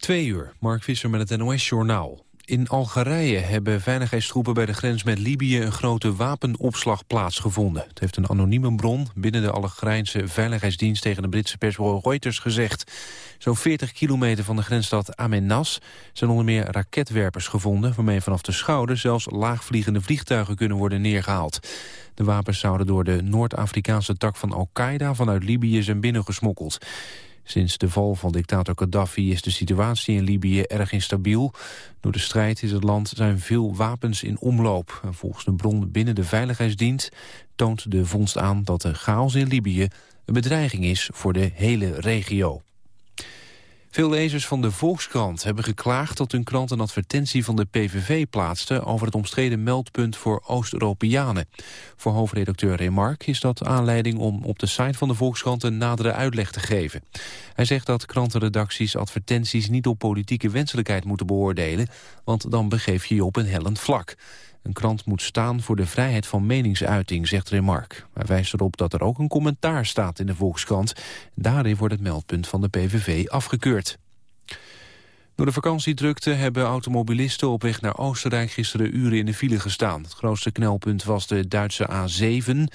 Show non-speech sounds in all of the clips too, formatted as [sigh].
Twee uur, Mark Visser met het NOS-journaal. In Algerije hebben veiligheidstroepen bij de grens met Libië... een grote wapenopslag plaatsgevonden. Het heeft een anonieme bron binnen de Algerijnse veiligheidsdienst... tegen de Britse persbureau Reuters gezegd. Zo'n 40 kilometer van de grensstad Amenas zijn onder meer raketwerpers gevonden... waarmee vanaf de schouder zelfs laagvliegende vliegtuigen kunnen worden neergehaald. De wapens zouden door de Noord-Afrikaanse tak van Al-Qaeda vanuit Libië zijn binnengesmokkeld. Sinds de val van dictator Gaddafi is de situatie in Libië erg instabiel. Door de strijd in het land zijn veel wapens in omloop. volgens een bron binnen de Veiligheidsdienst toont de vondst aan dat de chaos in Libië een bedreiging is voor de hele regio. Veel lezers van de Volkskrant hebben geklaagd dat hun krant een advertentie van de PVV plaatste over het omstreden meldpunt voor Oost-Europeanen. Voor hoofdredacteur Remark is dat aanleiding om op de site van de Volkskrant een nadere uitleg te geven. Hij zegt dat krantenredacties advertenties niet op politieke wenselijkheid moeten beoordelen, want dan begeef je je op een hellend vlak. Een krant moet staan voor de vrijheid van meningsuiting, zegt Remark. Hij wijst erop dat er ook een commentaar staat in de Volkskrant. Daarin wordt het meldpunt van de PVV afgekeurd. Door de vakantiedrukte hebben automobilisten op weg naar Oostenrijk gisteren uren in de file gestaan. Het grootste knelpunt was de Duitse A7. Die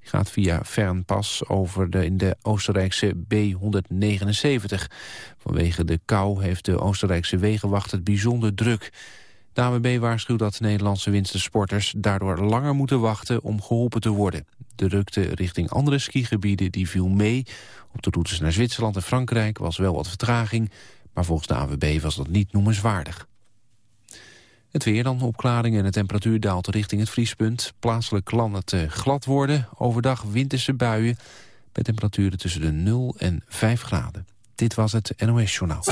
gaat via Fernpas over de, in de Oostenrijkse B179. Vanwege de kou heeft de Oostenrijkse wegenwacht het bijzonder druk. De AWB waarschuwt dat Nederlandse wintersporters daardoor langer moeten wachten om geholpen te worden. De drukte richting andere skigebieden die viel mee. Op de routes naar Zwitserland en Frankrijk was wel wat vertraging, maar volgens de AWB was dat niet noemenswaardig. Het weer dan, opklaring en de temperatuur daalt richting het vriespunt. Plaatselijk kan het eh, glad worden, overdag winterse buien... met temperaturen tussen de 0 en 5 graden. Dit was het NOS Journaal.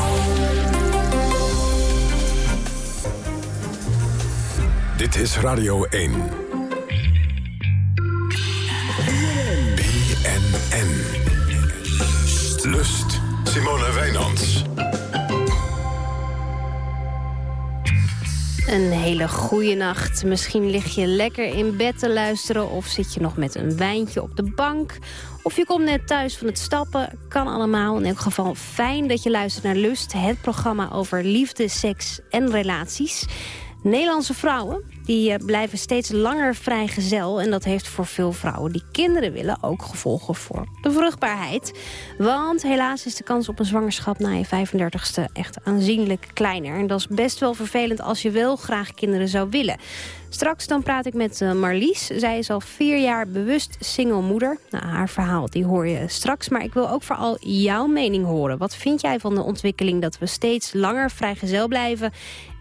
Dit is Radio 1. BNN. Lust. Simone Wijnands. Een hele goede nacht. Misschien lig je lekker in bed te luisteren... of zit je nog met een wijntje op de bank... of je komt net thuis van het stappen. Kan allemaal. In elk geval fijn dat je luistert naar Lust... het programma over liefde, seks en relaties... Nederlandse vrouwen die eh, blijven steeds langer vrijgezel. En dat heeft voor veel vrouwen die kinderen willen ook gevolgen voor de vruchtbaarheid. Want helaas is de kans op een zwangerschap na je 35ste echt aanzienlijk kleiner. En dat is best wel vervelend als je wel graag kinderen zou willen. Straks dan praat ik met eh, Marlies. Zij is al vier jaar bewust single moeder. Nou, haar verhaal die hoor je straks. Maar ik wil ook vooral jouw mening horen. Wat vind jij van de ontwikkeling dat we steeds langer vrijgezel blijven...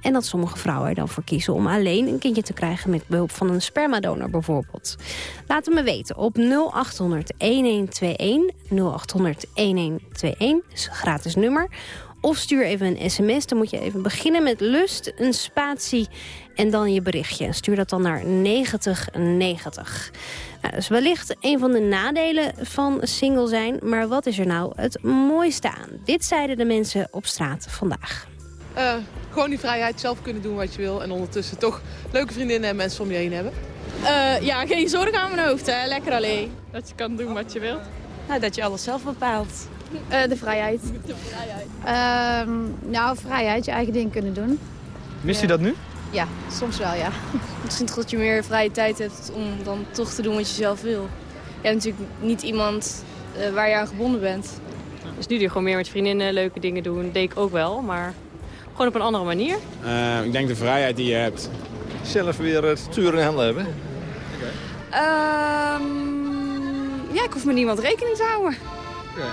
En dat sommige vrouwen er dan voor kiezen om alleen een kindje te krijgen... met behulp van een spermadonor bijvoorbeeld. Laat het me weten op 0800-1121. 0800-1121 is een gratis nummer. Of stuur even een sms. Dan moet je even beginnen met lust, een spatie en dan je berichtje. Stuur dat dan naar 9090. Nou, dat is wellicht een van de nadelen van single zijn. Maar wat is er nou het mooiste aan? Dit zeiden de mensen op straat vandaag. Uh, gewoon die vrijheid, zelf kunnen doen wat je wil. En ondertussen toch leuke vriendinnen en mensen om je heen hebben. Uh, ja, geen zorgen aan mijn hoofd, hè. lekker alleen. Dat je kan doen wat je wilt. Nou, dat je alles zelf bepaalt. Uh, de vrijheid. De vrijheid. Uh, nou, vrijheid, je eigen ding kunnen doen. Mist u dat nu? Ja, soms wel, ja. [laughs] Misschien dat je meer vrije tijd hebt om dan toch te doen wat je zelf wil. Je hebt natuurlijk niet iemand uh, waar je aan gebonden bent. Dus nu doe je gewoon meer met vriendinnen leuke dingen doen. Dat deed ik ook wel, maar gewoon op een andere manier. Uh, ik denk de vrijheid die je hebt. Zelf weer het stuur in handen hebben. Okay. Um, ja, ik hoef met niemand rekening te houden. Okay.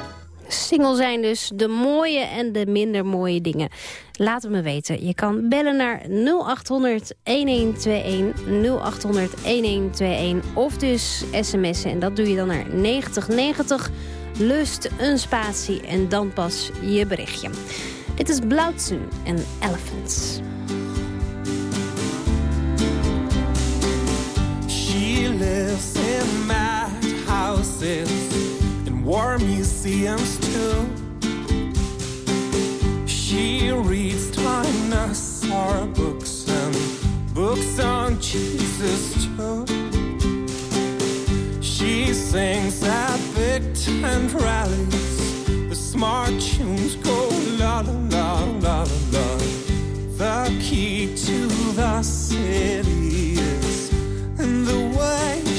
Single zijn dus de mooie en de minder mooie dingen. Laat het me weten. Je kan bellen naar 0800 1121 0800 1121 of dus sms'en. En dat doe je dan naar 9090. Lust een spatie en dan pas je berichtje. Dit is Blauwtsoen en Elephants. She lives in mad houses and war museums too. She reads dinosaur books and books on Jesus too. She sings at big tent rallies smart tunes go la la la la la. The key to the city is in the way.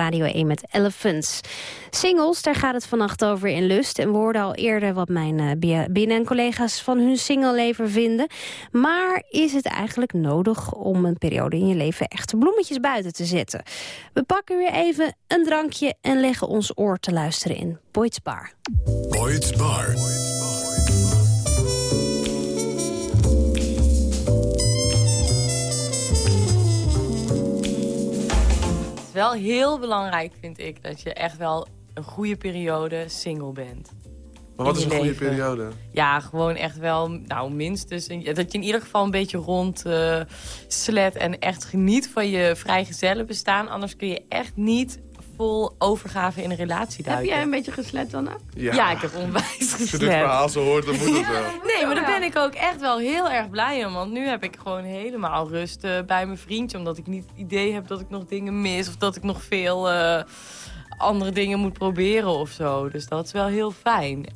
Radio 1 met Elephants. Singles, daar gaat het vannacht over in Lust. En we hoorden al eerder wat mijn eh, binnen- en collega's van hun singleleven vinden. Maar is het eigenlijk nodig om een periode in je leven echt bloemetjes buiten te zetten? We pakken weer even een drankje en leggen ons oor te luisteren in Boyd's Bar. Bar. Wel heel belangrijk, vind ik, dat je echt wel een goede periode single bent. Maar wat is een goede leven. periode? Ja, gewoon echt wel, nou minstens. een- dat je in ieder geval een beetje rond eh, slet en echt geniet van je vrijgezellen bestaan. Anders kun je echt niet vol overgave in een relatie Heb duiken. jij een beetje geslet dan ook? Ja, ik heb onwijs Als je dit geslet. verhaal zo hoort, dan moet het wel. Nee, maar daar ben ik ook echt wel heel erg blij om. Want nu heb ik gewoon helemaal rust eh, bij mijn vriendje. Omdat ik niet het idee heb dat ik nog dingen mis. Of dat ik nog veel eh, andere dingen moet proberen of zo. Dus dat is wel heel fijn.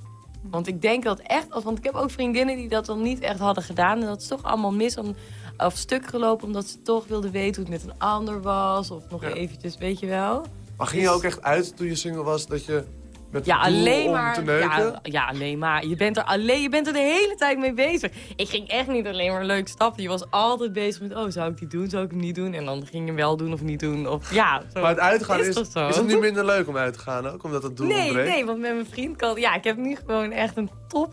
Want ik denk dat echt... Want ik heb ook vriendinnen die dat dan niet echt hadden gedaan. En dat is toch allemaal mis om, of stuk gelopen. Omdat ze toch wilden weten hoe het met een ander was. Of nog eventjes, weet je wel. Maar ging je ook echt uit toen je single was dat je met Ja, alleen maar. Ja, ja, alleen maar. Je bent, er alleen, je bent er de hele tijd mee bezig. Ik ging echt niet alleen maar leuk stappen. Je was altijd bezig met, oh, zou ik die doen, zou ik hem niet doen? En dan ging je hem wel doen of niet doen. Of, ja, zo Maar het uitgaan is, toch zo? is het nu minder leuk om uit te gaan ook? Omdat het doel Nee, ontbreekt? nee, want met mijn vriend kan... Ja, ik heb nu gewoon echt een top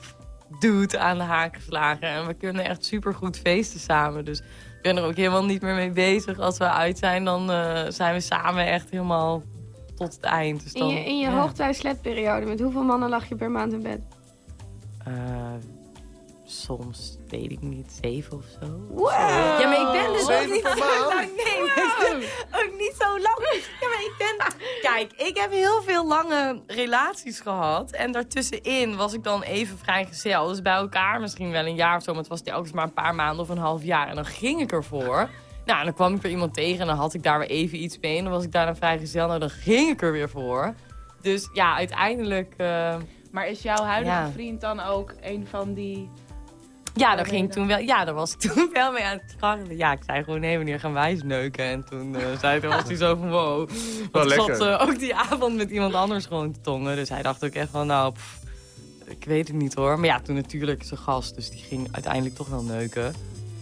dude aan de haak geslagen. En we kunnen echt supergoed feesten samen. Dus ben er ook helemaal niet meer mee bezig. Als we uit zijn, dan eh, zijn we samen echt helemaal tot het eind. Dus In dan, je, in je ja. hoogtijdsletperiode, met hoeveel mannen lag je per maand in bed? Eh, soms, weet ik niet, zeven of zo. Wow. Ja, maar ik ben dus ook niet zo lang. Nee, maar ook niet zo lang. Ja, maar ik ben... Kijk, ik heb heel veel lange relaties gehad. En daartussenin was ik dan even vrijgezel. Dus bij elkaar misschien wel een jaar of zo. Maar het was telkens maar een paar maanden of een half jaar. En dan ging ik ervoor. Nou, en dan kwam ik weer iemand tegen en dan had ik daar weer even iets mee. En dan was ik daar een vrijgezel. Nou, dan ging ik er weer voor. Dus ja, uiteindelijk... eh, Maar is jouw huidige Ja. vriend dan ook een van die... Ja, daar ging toen wel. Ja, daar was ik toen [laughs] wel mee aan het scharrelen. Ja, ik zei gewoon, nee, wanneer gaan wij eens neuken? En toen eh, zei hij, was hij zo van, wow. Want ik lekker. zat eh, ook die avond met iemand anders gewoon te tongen. Dus hij dacht ook echt van, nou, pff, ik weet het niet hoor. Maar ja, toen natuurlijk zijn gast, dus die ging uiteindelijk toch wel neuken.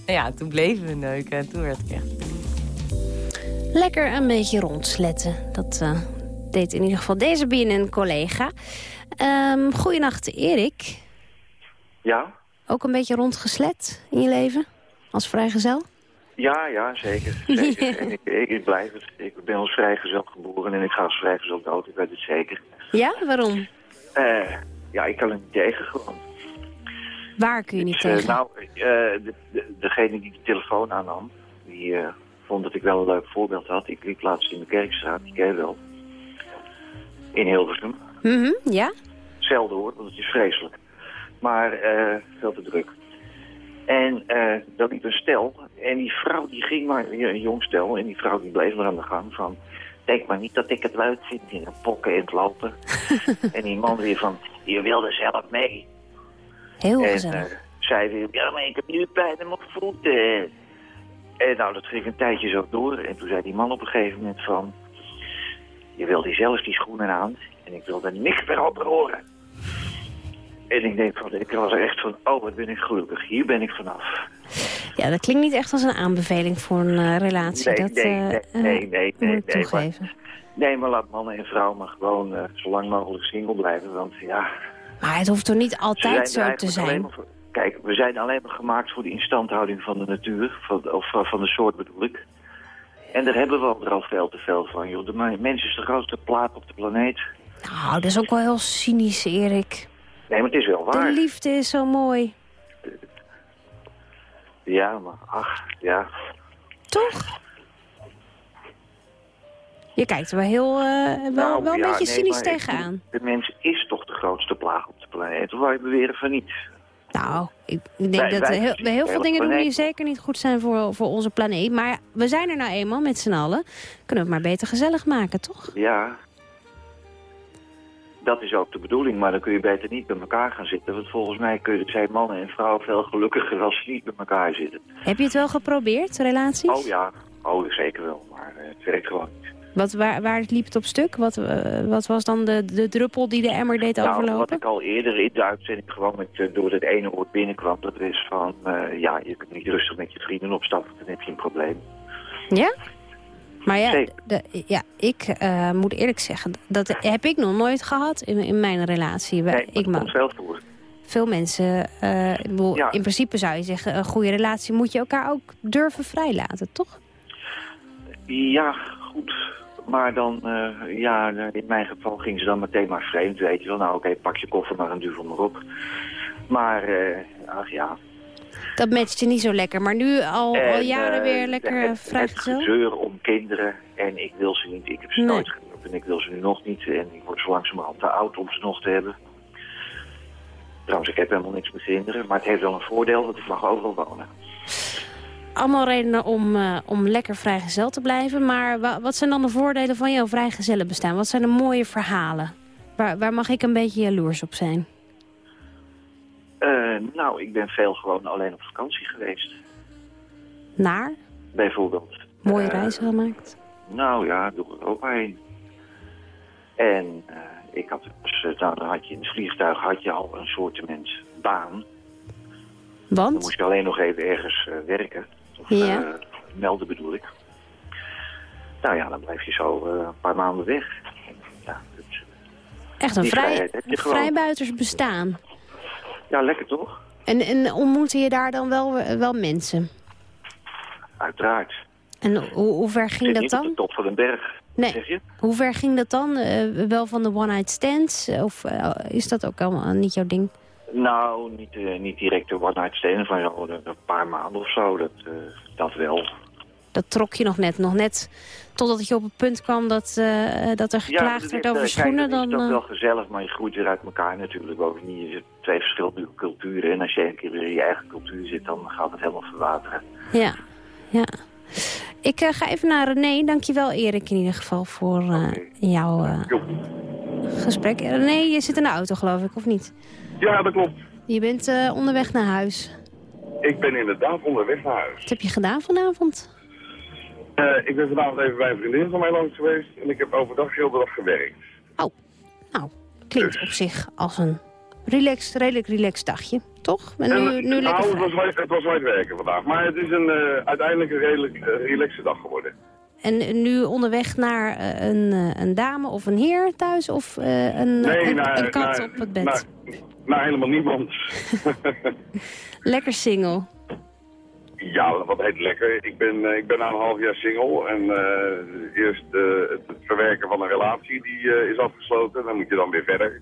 En ja, toen bleven we neuken en toen werd ik echt Lekker een beetje rondsletten. Dat eh, deed in ieder geval deze BNN-collega. Um, goedenacht, Erik. Ja, Ook een beetje rondgeslet in je leven? Als vrijgezel? ja, ja, zeker. [laughs] zeker. En ik, ik, ik blijf het. Ik ben als vrijgezel geboren en ik ga als vrijgezel dood, ik weet het zeker. Ja, waarom? Eh, ja, ik kan er niet tegen gewoon. Waar kun je niet Dus, eh, tegen? nou, eh, de, de- degene die de telefoon aannam, die vond dat ik wel een leuk voorbeeld had. Ik liep laatst in de Kerkstraat, die ken je wel. In Hilversum. Mhm, ja? Zelden hoor, want het is vreselijk. Maar eh, veel te druk. En eh dat liep een stel. En die vrouw die ging maar, een jong stel. En die vrouw die bleef maar aan de gang van... Denk maar niet dat ik het leuk vind in het pokken en het lopen. [laughs] en die man weer van, je wilde zelf mee. Heel en, gezellig. eh, zij weer, ja maar ik heb nu pijn in mijn voeten. En nou, dat ging een tijdje zo door. En toen zei die man op een gegeven moment van... Je wilde zelf die schoenen aan. En ik wilde niks meer over horen. En ik denk van, ik was er echt van, oh wat ben ik gelukkig. Hier ben ik vanaf. Ja, dat klinkt niet echt als een aanbeveling voor een eh, relatie. Nee, dat nee, eh, nee, eh, nee, nee, nee, moet ik nee, toegeven. Nee, maar laat mannen en vrouwen maar gewoon zo lang mogelijk single blijven. Want ja, Maar het hoeft toch niet altijd zo te zijn? maar Kijk, we zijn alleen maar gemaakt voor de instandhouding van de natuur. Van, of van- de soort bedoel ik. En daar hebben we er al veel te veel van. Joh. De me- mens is de grootste plaat op de planeet. Nou, dat is ook wel heel cynisch, Erik. Nee, maar het is wel De waar. liefde is zo mooi. Ja, maar ach, ja. Toch? Je kijkt er wel, heel, eh, wel, Nou, wel een ja, beetje cynisch tegenaan. De mens is toch de grootste plaag op de planeet. Of wij beweren van niet. Nou, ik, denk Wij- dat wij heel, precies, heel de veel dingen doen die zeker niet goed zijn voor, voor onze planeet. Maar we zijn er nou eenmaal met z'n allen. Kunnen we het maar beter gezellig maken, toch? Ja. Dat is ook de bedoeling, maar dan kun je beter niet bij elkaar gaan zitten. Want volgens mij kun je, zijn mannen en vrouwen veel gelukkiger als ze niet bij elkaar zitten. Heb je het wel geprobeerd, relaties? Oh ja, oh zeker wel, maar eh, het werkt gewoon niet. Wat, waar, waar liep het op stuk? Wat, eh, wat was dan de, de druppel die de emmer deed Nou, wat ik al eerder in de uitzending gewoon met, eh, door het ene woord binnenkwam, dat is van, ja, je kunt niet rustig met je vrienden opstappen, dan heb je een probleem. Ja? Maar ja, de, ja ik eh, moet eerlijk zeggen, dat heb ik nog nooit gehad in, in mijn relatie. Nee, ik dat ma- komt veel voor. veel mensen, eh, bedoel, Ja. in principe zou je zeggen, een goede relatie moet je elkaar ook durven vrijlaten, toch? Ja, goed. Maar dan, eh, ja, in mijn geval ging ze dan meteen maar vreemd, weet je wel. Nou, oké, pak je koffer maar en duvel maar op. Maar, ach ja. Dat matcht je niet zo lekker, maar nu al, al En, jaren eh, weer lekker het, het vrijgezel? gezeur om kinderen. En ik wil ze niet. Ik heb ze Nee. nooit gehad en ik wil ze nu nog niet. En ik word zo langzamerhand te oud om ze nog te hebben. Trouwens, ik heb helemaal niks met kinderen. Maar het heeft wel een voordeel, dat ik mag overal wonen. Allemaal redenen om, eh, om lekker vrijgezel te blijven. Maar wa- wat zijn dan de voordelen van jouw vrijgezellenbestaan? Wat zijn de mooie verhalen? Waar, waar mag ik een beetje jaloers op zijn? Eh, nou, ik ben veel gewoon alleen op vakantie geweest. Naar? Bijvoorbeeld. Mooie Eh, reizen gemaakt? Nou ja, door Europa heen. En eh, ik had dus, nou, dan had je in het vliegtuig had je al een soort baan. Dan Want? moest je alleen nog even ergens werken. Of Ja. melden bedoel ik. Nou ja, dan blijf je zo een paar maanden weg. Ja, Echt een vrij, vrijheid vrijbuiters bestaan. Ja, lekker toch? En, en ontmoette je daar dan wel, wel mensen? Uiteraard. En hoe, hoe ver ging dat niet op dan? de top van een berg. Nee. Zeg je? Hoe ver ging dat dan? Eh, wel van de one-night stands? Of eh, is dat ook allemaal niet jouw ding? Nou, niet, eh, niet direct de one-night stand van zo, een paar maanden of zo. Dat, eh, dat wel. Dat trok je nog net. Nog net totdat je op het punt kwam dat, eh, dat er geklaagd dat werd over eh, schoenen. Kijk, dat is dan, toch eh, wel gezellig, maar je groeit weer uit elkaar natuurlijk. Bovendien, je hebt twee verschillende culturen. En als je een keer weer in je eigen cultuur zit, dan gaat het helemaal verwateren. Ja, ja. Ik eh, ga even naar René. Dankjewel Erik in ieder geval voor eh, jouw eh, gesprek. René, je zit in de auto geloof ik, of niet? Ja, dat klopt. Je bent eh, onderweg naar huis. Ik ben inderdaad onderweg naar huis. Wat heb je gedaan vanavond? Eh, ik ben vanavond even bij een vriendin van mij langs geweest en ik heb overdag heel de dag gewerkt. Klinkt op zich als een relaxed, redelijk relaxed dagje, toch? En En, nu, nu nou, lekker het was, hard- het was hard werken vandaag, maar het is een, eh, uiteindelijk een redelijk eh, relaxe dag geworden. En nu onderweg naar een, een dame of een heer thuis of een, Nee, een, naar, een kat naar- op het bed? Naar helemaal niemand. [laughs] [laughs] Lekker single. Ja, wat heet lekker. Ik ben, eh, ik ben na een half jaar single en eh, eerst eh, het verwerken van een relatie die is afgesloten. Dan moet je dan weer verder.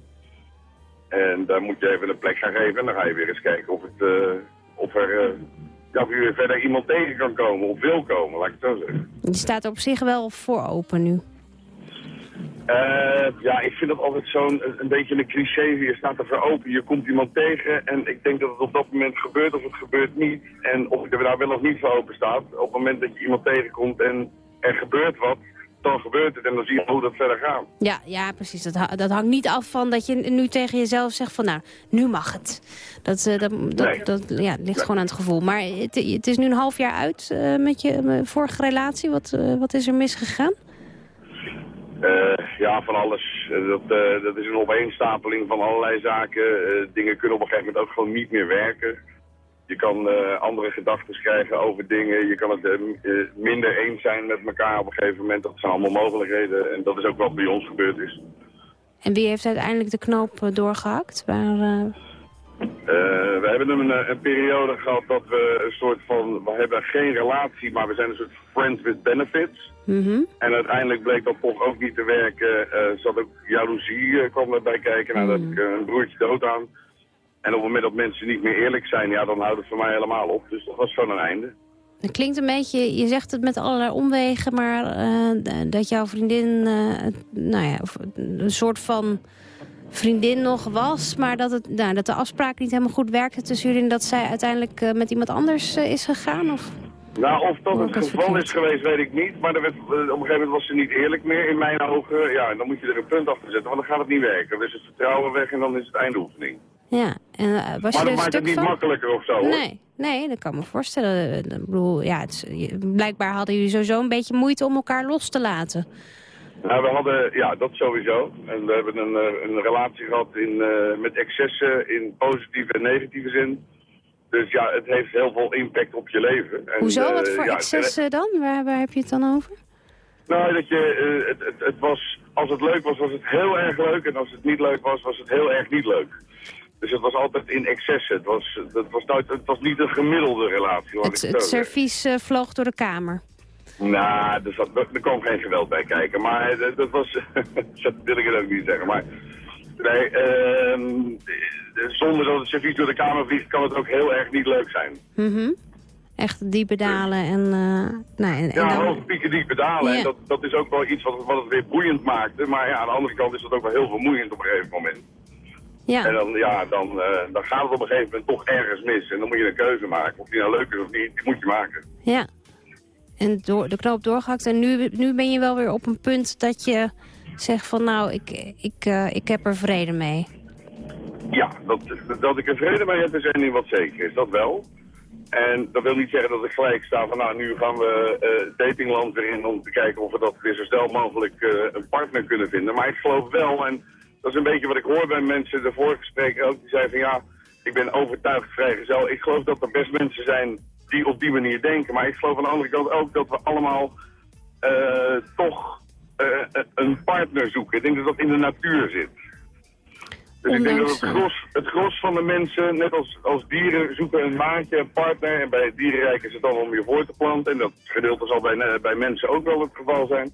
En daar moet je even een plek gaan geven en dan ga je weer eens kijken of, het, of er... ja, weer verder iemand tegen kan komen of wil komen, laat ik het zo zeggen. Je staat er op zich wel voor open nu. Eh, ja, ik vind dat altijd zo'n een, beetje een cliché. Je staat er voor open, je komt iemand tegen en ik denk dat het op dat moment gebeurt of het gebeurt niet. En of je er daar wel of niet voor open staat, op het moment dat je iemand tegenkomt en er gebeurt wat, dan gebeurt het en dan zie je hoe dat verder gaat. Ja, ja precies. Dat, dat hangt niet af van dat je nu tegen jezelf zegt van nou, nu mag het. Dat, eh, dat, dat, Nee. dat ja, ligt gewoon aan het gevoel. Maar het, het is nu een half jaar uit eh, met je vorige relatie. Wat, wat is er misgegaan? Eh, ja, van alles. Eh, dat, eh, dat is een opeenstapeling van allerlei zaken. Dingen kunnen op een gegeven moment ook gewoon niet meer werken. Je kan andere gedachten krijgen over dingen. Je kan het minder eens zijn met elkaar op een gegeven moment. Dat zijn allemaal mogelijkheden. En dat is ook wat bij ons gebeurd is. En wie heeft uiteindelijk de knoop eh, doorgehakt? Waar, eh, Eh, we hebben een, een periode gehad dat we een soort van... We hebben geen relatie, maar we zijn een soort friends with benefits. Mhm. En uiteindelijk bleek dat toch ook niet te werken. Er zat ook jaloezie eh, kwam erbij kijken. Nou, daar heb ik eh, een broertje dood aan. En op het moment dat mensen niet meer eerlijk zijn, ja, dan houdt het voor mij helemaal op. Dus dat was gewoon een einde. Het klinkt een beetje, je zegt het met allerlei omwegen, maar eh, dat jouw vriendin, eh, nou ja, een soort van vriendin nog was, maar dat, het, nou, dat de afspraak niet helemaal goed werkte tussen jullie en dat zij uiteindelijk eh, met iemand anders eh, is gegaan? Of? Nou, of dat het geval is geweest, weet ik niet. Maar er werd, op een gegeven moment was ze niet eerlijk meer in mijn ogen. Ja, en dan moet je er een punt achter zetten, want dan gaat het niet werken. Is het vertrouwen weg en dan is het eindoefening. Ja, en eh, was maar je er dat maakt het niet van? makkelijker of zo, hoor. Nee, nee, dat kan me voorstellen. Eh, Ik bedoel, ja, het blijkbaar hadden jullie sowieso een beetje moeite om elkaar los te laten. Nou, we hadden, ja, dat sowieso. En we hebben een, eh, een relatie gehad in, met excessen in positieve en negatieve zin. Dus ja, het heeft heel veel impact op je leven. En, Hoezo? eh, Wat voor ja, excessen dan? Waar, waar heb je het dan over? Nou, dat je, eh, het, het, het was, als het leuk was, was het heel erg leuk. En als het niet leuk was, was het heel erg niet leuk. Dus het was altijd in excessen. Het was, dat was, nooit, het was niet een gemiddelde relatie. Het, het servies eh, vloog door de kamer. Nou, er, zat, er kwam geen geweld bij kijken, maar eh, dat, dat was, [laughs] dat wil ik het ook niet zeggen. Maar nee, ehm, zonder dat het servies door de kamer vliegt, kan het ook heel erg niet leuk zijn. Mhm. Echt diepe dalen en... eh nou, en, en Ja, dan- hoge pieken die pedalen. Ja. En dat, dat is ook wel iets wat, wat het weer boeiend maakte. Maar ja, aan de andere kant is dat ook wel heel vermoeiend op een gegeven moment. ja. En dan, ja, dan, eh, dan gaat het op een gegeven moment toch ergens mis. En dan moet je een keuze maken. Of die nou leuk is of niet, die moet je maken. Ja. En door, de knoop doorgehakt. En nu, nu ben je wel weer op een punt dat je zegt van nou, ik, ik, eh, ik heb er vrede mee. Ja, dat, dat ik er vrede mee heb is één ding wat zeker is, dat wel. En dat wil niet zeggen dat ik gelijk sta van nou, nu gaan we eh datingland weer in om te kijken of we dat weer zo snel mogelijk eh, een partner kunnen vinden. Maar ik geloof wel, en dat is een beetje wat ik hoor bij mensen, de vorige ook, die zeiden van ja, ik ben overtuigd vrijgezel. Ik geloof dat er best mensen zijn die op die manier denken. Maar ik geloof aan de andere kant ook dat we allemaal toch een partner zoeken. Ik denk dat dat in de natuur zit. Dus ik denk dat het gros, het gros van de mensen, net als, als dieren, zoeken een maatje, een partner. En bij dierenrijk is het dan om je voor te planten. En dat gedeelte zal bij, eh, bij mensen ook wel het geval zijn.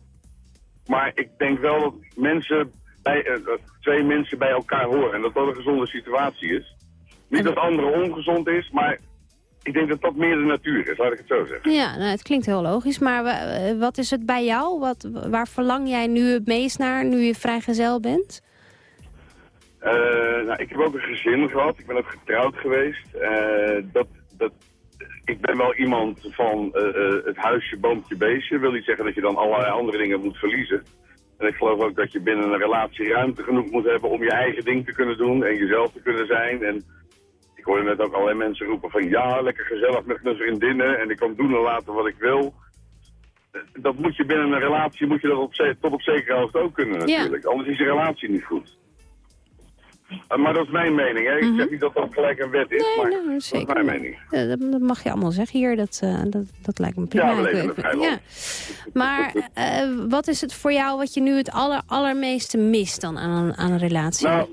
Maar ik denk wel dat mensen bij, eh, twee mensen bij elkaar horen. En dat dat een gezonde situatie is. Niet dat de andere ongezond is, maar ik denk dat dat meer de natuur is, laat ik het zo zeggen. Ja, nou, het klinkt heel logisch. Maar eh, wat is het bij jou? Wat, waar verlang jij nu het meest naar, nu je vrijgezel bent? Eh, nou, ik heb ook een gezin gehad. Ik ben ook getrouwd geweest. Eh, dat, dat, ik ben wel iemand van het huisje, boompje, beestje. wil niet zeggen dat je dan allerlei andere dingen moet verliezen. En ik geloof ook dat je binnen een relatie ruimte genoeg moet hebben om je eigen ding te kunnen doen en jezelf te kunnen zijn. En ik hoorde net ook allerlei mensen roepen van ja, lekker gezellig met mijn vriendinnen en ik kan doen en laten wat ik wil. Dat moet je binnen een relatie, moet je dat op, tot op zekere hoogte ook kunnen natuurlijk. Anders is je relatie niet goed. Eh, Maar dat is mijn mening. Hè. Ik zeg niet dat dat gelijk een wet is, maar nou, dat is mijn mening. Dat, mag je allemaal zeggen hier. Dat, eh, dat, dat lijkt me prima. Ja, we leven vrijwel. ja. Maar eh, wat is het voor jou wat je nu het aller, allermeeste mist dan aan, aan een relatie? Nou,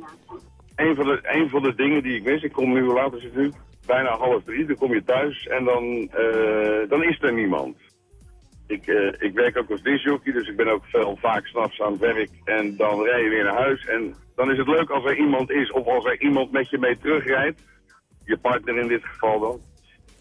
een van, de, een van de dingen die ik mis, ik kom nu, is het nu? Bijna half drie, dan kom je thuis en dan, eh, dan is er niemand. ik, eh, ik werk ook als disjockey, dus ik ben ook veel vaak s'nachts aan het werk. En dan rij je weer naar huis. En dan is het leuk als er iemand is of als er iemand met je mee terugrijdt. Je partner in dit geval dan.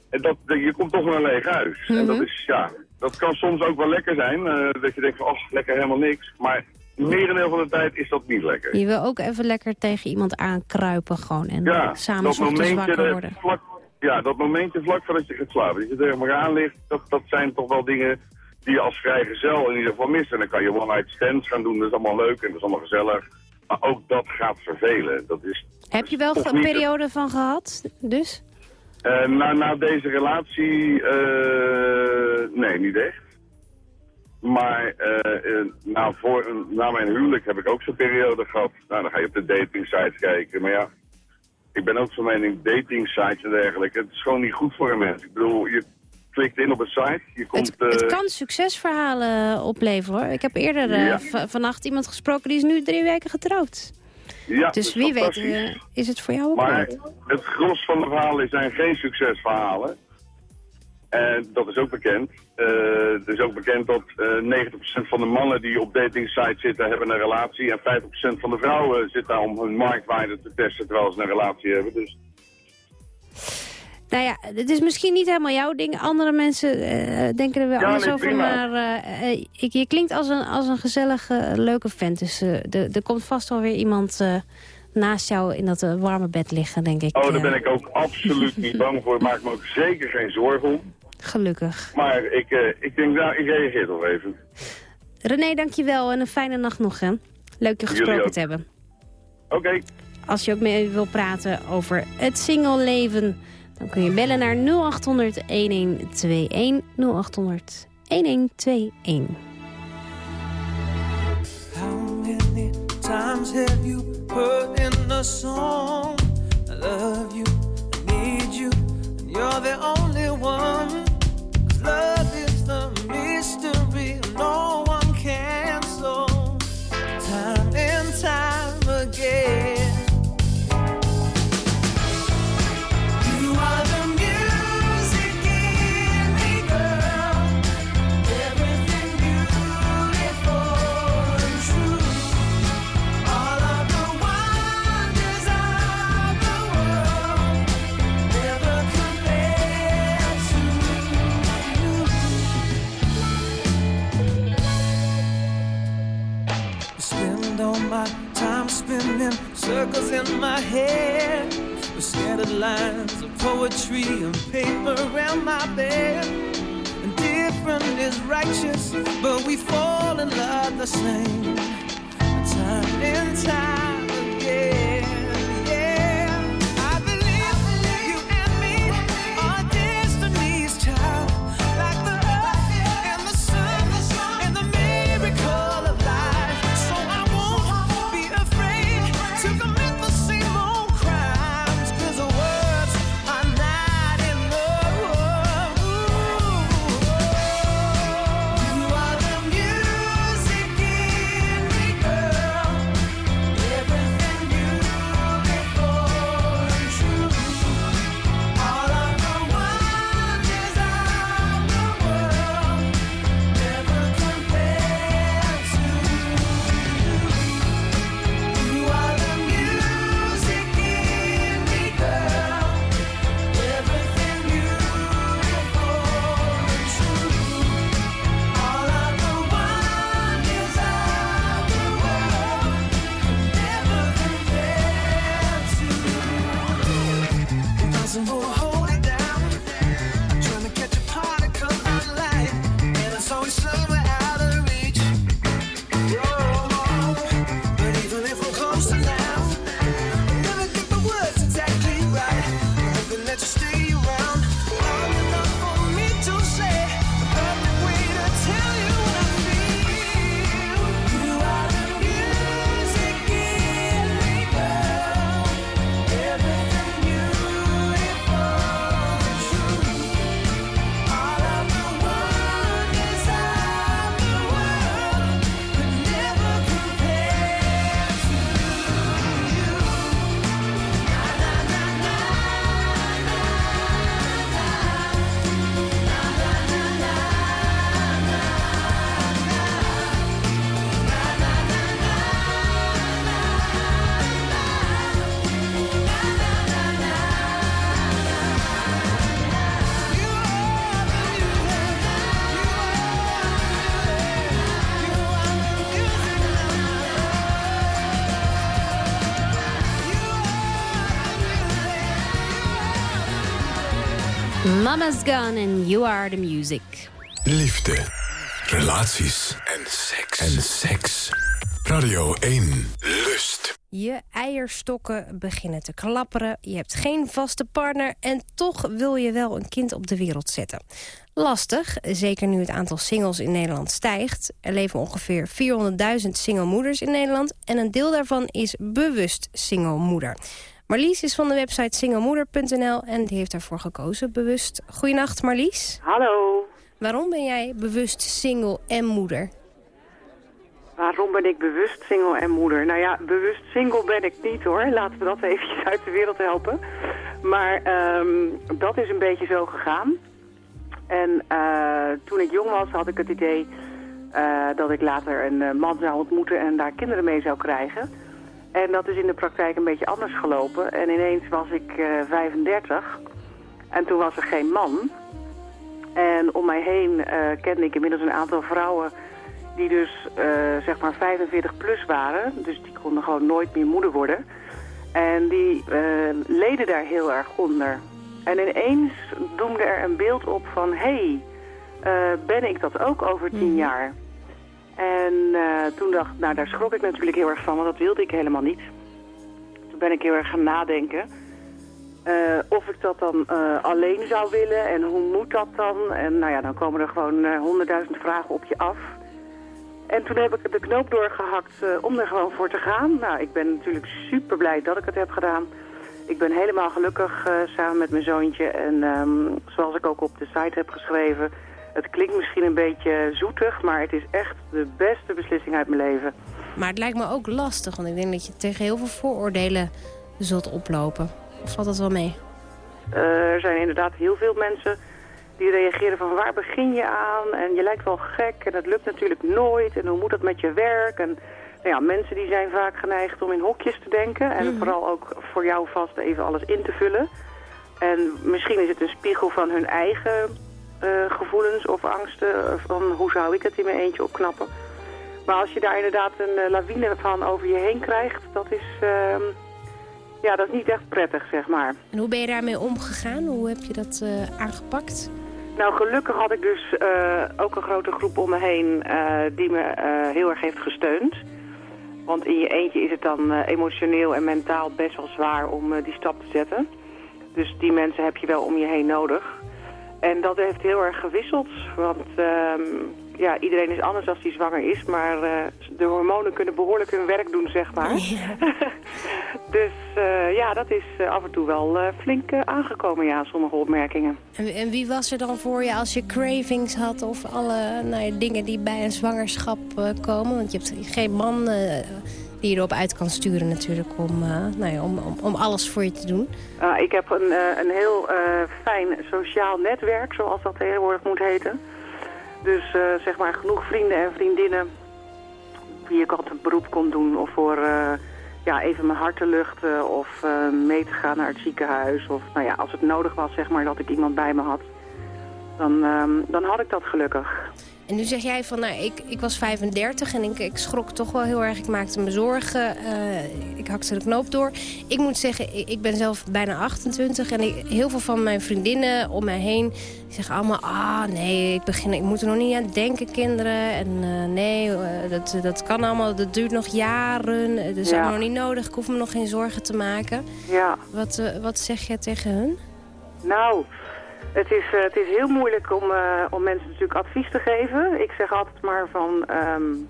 En dat, je komt toch naar een leeg huis. En dat is, ja, dat kan soms ook wel lekker zijn. eh, dat je denkt van, ach, lekker helemaal niks. Maar merendeel van de tijd is dat niet lekker. Je wil ook even lekker tegen iemand aankruipen gewoon. En Ja, samen ochtends wakker worden. vlak, ja, dat momentje vlak voordat je gaat slapen. Dat je tegen elkaar ligt, dat, dat zijn toch wel dingen die je als vrijgezel in ieder geval mist. En dan kan je one-night stands gaan doen, dat is allemaal leuk en dat is allemaal gezellig. Maar ook dat gaat vervelen. Dat is, Heb je wel een periode van gehad, dus? eh, na, na deze relatie, eh, nee, niet echt. Maar eh, eh, na, voor, na mijn huwelijk heb ik ook zo'n periode gehad. Nou, dan ga je op de dating sites kijken. Maar ja, ik ben ook van mening dating sites en dergelijke. Het is gewoon niet goed voor een mens. Ik bedoel, je klikt in op een site, je komt... Het eh, kan succesverhalen opleveren hoor. Ik heb eerder Ja. vannacht iemand gesproken die is nu drie weken getrouwd. ja, dus wie weet is het voor jou ook Maar leuk. het gros van de verhalen zijn geen succesverhalen. En dat is ook bekend. Eh, het is ook bekend dat eh 90% van de mannen die op dating sites zitten hebben een relatie. En 50% van de vrouwen zit daar om hun marktwaarde te testen terwijl ze een relatie hebben. Dus Nou ja, het is misschien niet helemaal jouw ding. Andere mensen eh, denken er wel Ja, anders nee, over. prima. Maar eh, eh, ik, je klinkt als een, als een gezellige, leuke vent. Dus eh, er- er komt vast wel weer iemand eh, naast jou in dat eh, warme bed liggen, denk ik. oh, daar eh. ben ik ook absoluut niet bang voor. Maak me ook zeker geen zorgen om. Gelukkig. Maar ik, eh, ik denk, nou, ik reageer nog even. René, dankjewel en een fijne nacht nog, hè. Leuk je gesproken te hebben. Oké. Als je ook mee wil praten over het single leven... dan kun je bellen naar 0800 1121 0800 1121. How many times have you put in a song? I love you, I need you, and you're the only one. Love is the mystery no one can solve. Time and time again. In my head with scattered lines of poetry and paper around my bed. And different is righteous, but we fall in love the same. Time and time Mama's Gone and You Are The Music. Liefde, relaties en seks. En seks. Radio 1. Lust. Je eierstokken beginnen te klapperen, je hebt geen vaste partner... en toch wil je wel een kind op de wereld zetten. Lastig, zeker nu het aantal singles in Nederland stijgt. Er leven ongeveer 400.000 singlemoeders in Nederland... en een deel daarvan is bewust singlemoeder. Marlies is van de website singlemoeder.nl en die heeft daarvoor gekozen, bewust. Goedenacht Marlies. Hallo. Waarom ben jij bewust single en moeder? Waarom ben ik bewust single en moeder? Nou ja, bewust single ben ik niet hoor. Laten we dat [laughs] eventjes uit de wereld helpen. Maar ehm, dat is een beetje zo gegaan. En eh, toen ik jong was had ik het idee eh, dat ik later een eh, man zou ontmoeten en daar kinderen mee zou krijgen. En dat is in de praktijk een beetje anders gelopen. En ineens was ik 35 en toen was er geen man. En om mij heen kende ik inmiddels een aantal vrouwen die dus zeg maar 45 plus waren. Dus die konden gewoon nooit meer moeder worden. En die leden daar heel erg onder. En ineens doemde er een beeld op van... hé, hey, ben ik dat ook over tien jaar? En uh, toen dacht nou daar schrok ik natuurlijk heel erg van, want dat wilde ik helemaal niet. Toen ben ik heel erg gaan nadenken. Uh, of ik dat dan uh, alleen zou willen en hoe moet dat dan? En nou ja, dan komen er gewoon honderdduizend vragen op je af. En toen heb ik de knoop doorgehakt om er gewoon voor te gaan. Nou, ik ben natuurlijk super blij dat ik het heb gedaan. Ik ben helemaal gelukkig samen met mijn zoontje. En um, zoals ik ook op de site heb geschreven het klinkt misschien een beetje zoetig, maar het is echt de beste beslissing uit mijn leven. Maar het lijkt me ook lastig, want ik denk dat je tegen heel veel vooroordelen zult oplopen. Of valt dat wel mee? Uh, er zijn inderdaad heel veel mensen die reageren van waar begin je aan? En je lijkt wel gek en dat lukt natuurlijk nooit. En hoe moet dat met je werk? En nou ja, mensen die zijn vaak geneigd om in hokjes te denken. En vooral ook voor jou vast even alles in te vullen. En misschien is het een spiegel van hun eigen gevoelens of angsten van hoe zou ik het in mijn eentje opknappen. Maar als je daar inderdaad een uh, lawine van over je heen krijgt, dat is, uh, ja, dat is niet echt prettig, zeg maar. En hoe ben je daarmee omgegaan? Hoe heb je dat aangepakt? Nou, gelukkig had ik dus ook een grote groep om me heen die me heel erg heeft gesteund. Want in je eentje is het dan emotioneel en mentaal best wel zwaar om die stap te zetten. Dus die mensen heb je wel om je heen nodig. En dat heeft heel erg gewisseld, want uh, ja, iedereen is anders als hij zwanger is, maar uh, de hormonen kunnen behoorlijk hun werk doen, zeg maar. Ja. [laughs] dus uh, ja, dat is uh, af en toe wel flink aangekomen, ja, sommige opmerkingen. En, en, wie was er dan voor je als je cravings had of alle nou dingen die bij een zwangerschap komen? Want je hebt geen man die je erop uit kan sturen natuurlijk om, uh, nou ja, om, om, alles voor je te doen? Uh, ik heb een, uh, een heel fijn sociaal netwerk, zoals dat tegenwoordig moet heten. Dus zeg maar genoeg vrienden en vriendinnen wie ik altijd een beroep kon doen of voor ja, even mijn hart te luchten of mee te gaan naar het ziekenhuis. Of nou ja, als het nodig was zeg maar dat ik iemand bij me had, dan, um, dan had ik dat gelukkig. En nu zeg jij van, nou, ik, ik was 35 en ik, ik schrok toch wel heel erg. Ik maakte me zorgen. Uh, ik hakte de knoop door. Ik moet zeggen, ik, ik ben zelf bijna 28. En ik, heel veel van mijn vriendinnen om mij heen zeggen allemaal... Ah, nee, ik, begin, ik moet er nog niet aan denken, kinderen. En uh, nee, uh, dat, dat kan allemaal. Dat duurt nog jaren. Het is ja. nog niet nodig. Ik hoef me nog geen zorgen te maken. Ja. Wat, wat zeg jij tegen hun? Nou... Het is, uh, het is heel moeilijk om, uh, om mensen natuurlijk advies te geven. Ik zeg altijd maar van, um,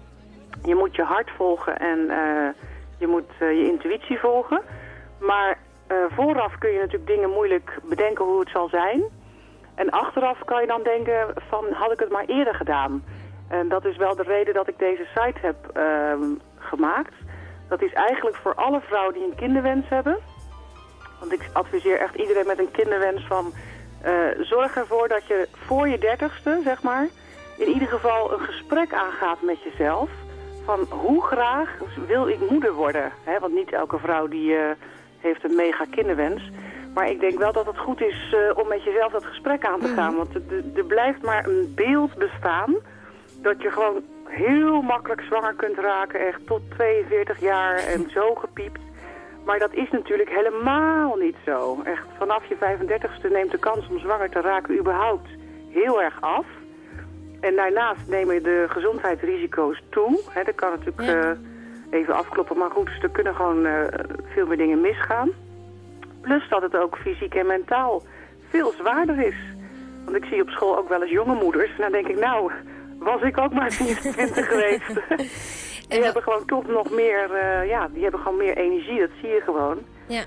je moet je hart volgen en uh, je moet je intuïtie volgen. Maar vooraf kun je natuurlijk dingen moeilijk bedenken hoe het zal zijn. En achteraf kan je dan denken van, had ik het maar eerder gedaan. En dat is wel de reden dat ik deze site heb gemaakt. Dat is eigenlijk voor alle vrouwen die een kinderwens hebben. Want ik adviseer echt iedereen met een kinderwens van uh, zorg ervoor dat je voor je dertigste, zeg maar, in ieder geval een gesprek aangaat met jezelf. Van hoe graag wil ik moeder worden? Hè? Want niet elke vrouw die uh, heeft een mega kinderwens. Maar ik denk wel dat het goed is uh, om met jezelf dat gesprek aan te gaan. Want er blijft maar een beeld bestaan dat je gewoon heel makkelijk zwanger kunt raken. Echt tot 42 jaar en zo gepiept. Maar dat is natuurlijk helemaal niet zo. Echt, vanaf je 35ste neemt de kans om zwanger te raken überhaupt heel erg af. En daarnaast nemen de gezondheidsrisico's toe. Dat kan natuurlijk eh, even afkloppen, maar goed, dus er kunnen gewoon eh, veel meer dingen misgaan. Plus dat het ook fysiek en mentaal veel zwaarder is. Want ik zie op school ook wel eens jonge moeders. En dan denk ik, nou, was ik ook maar [laughs] 24 geweest. [laughs] die hebben gewoon toch nog meer, eh, ja, die hebben gewoon meer energie, dat zie je gewoon. Ja.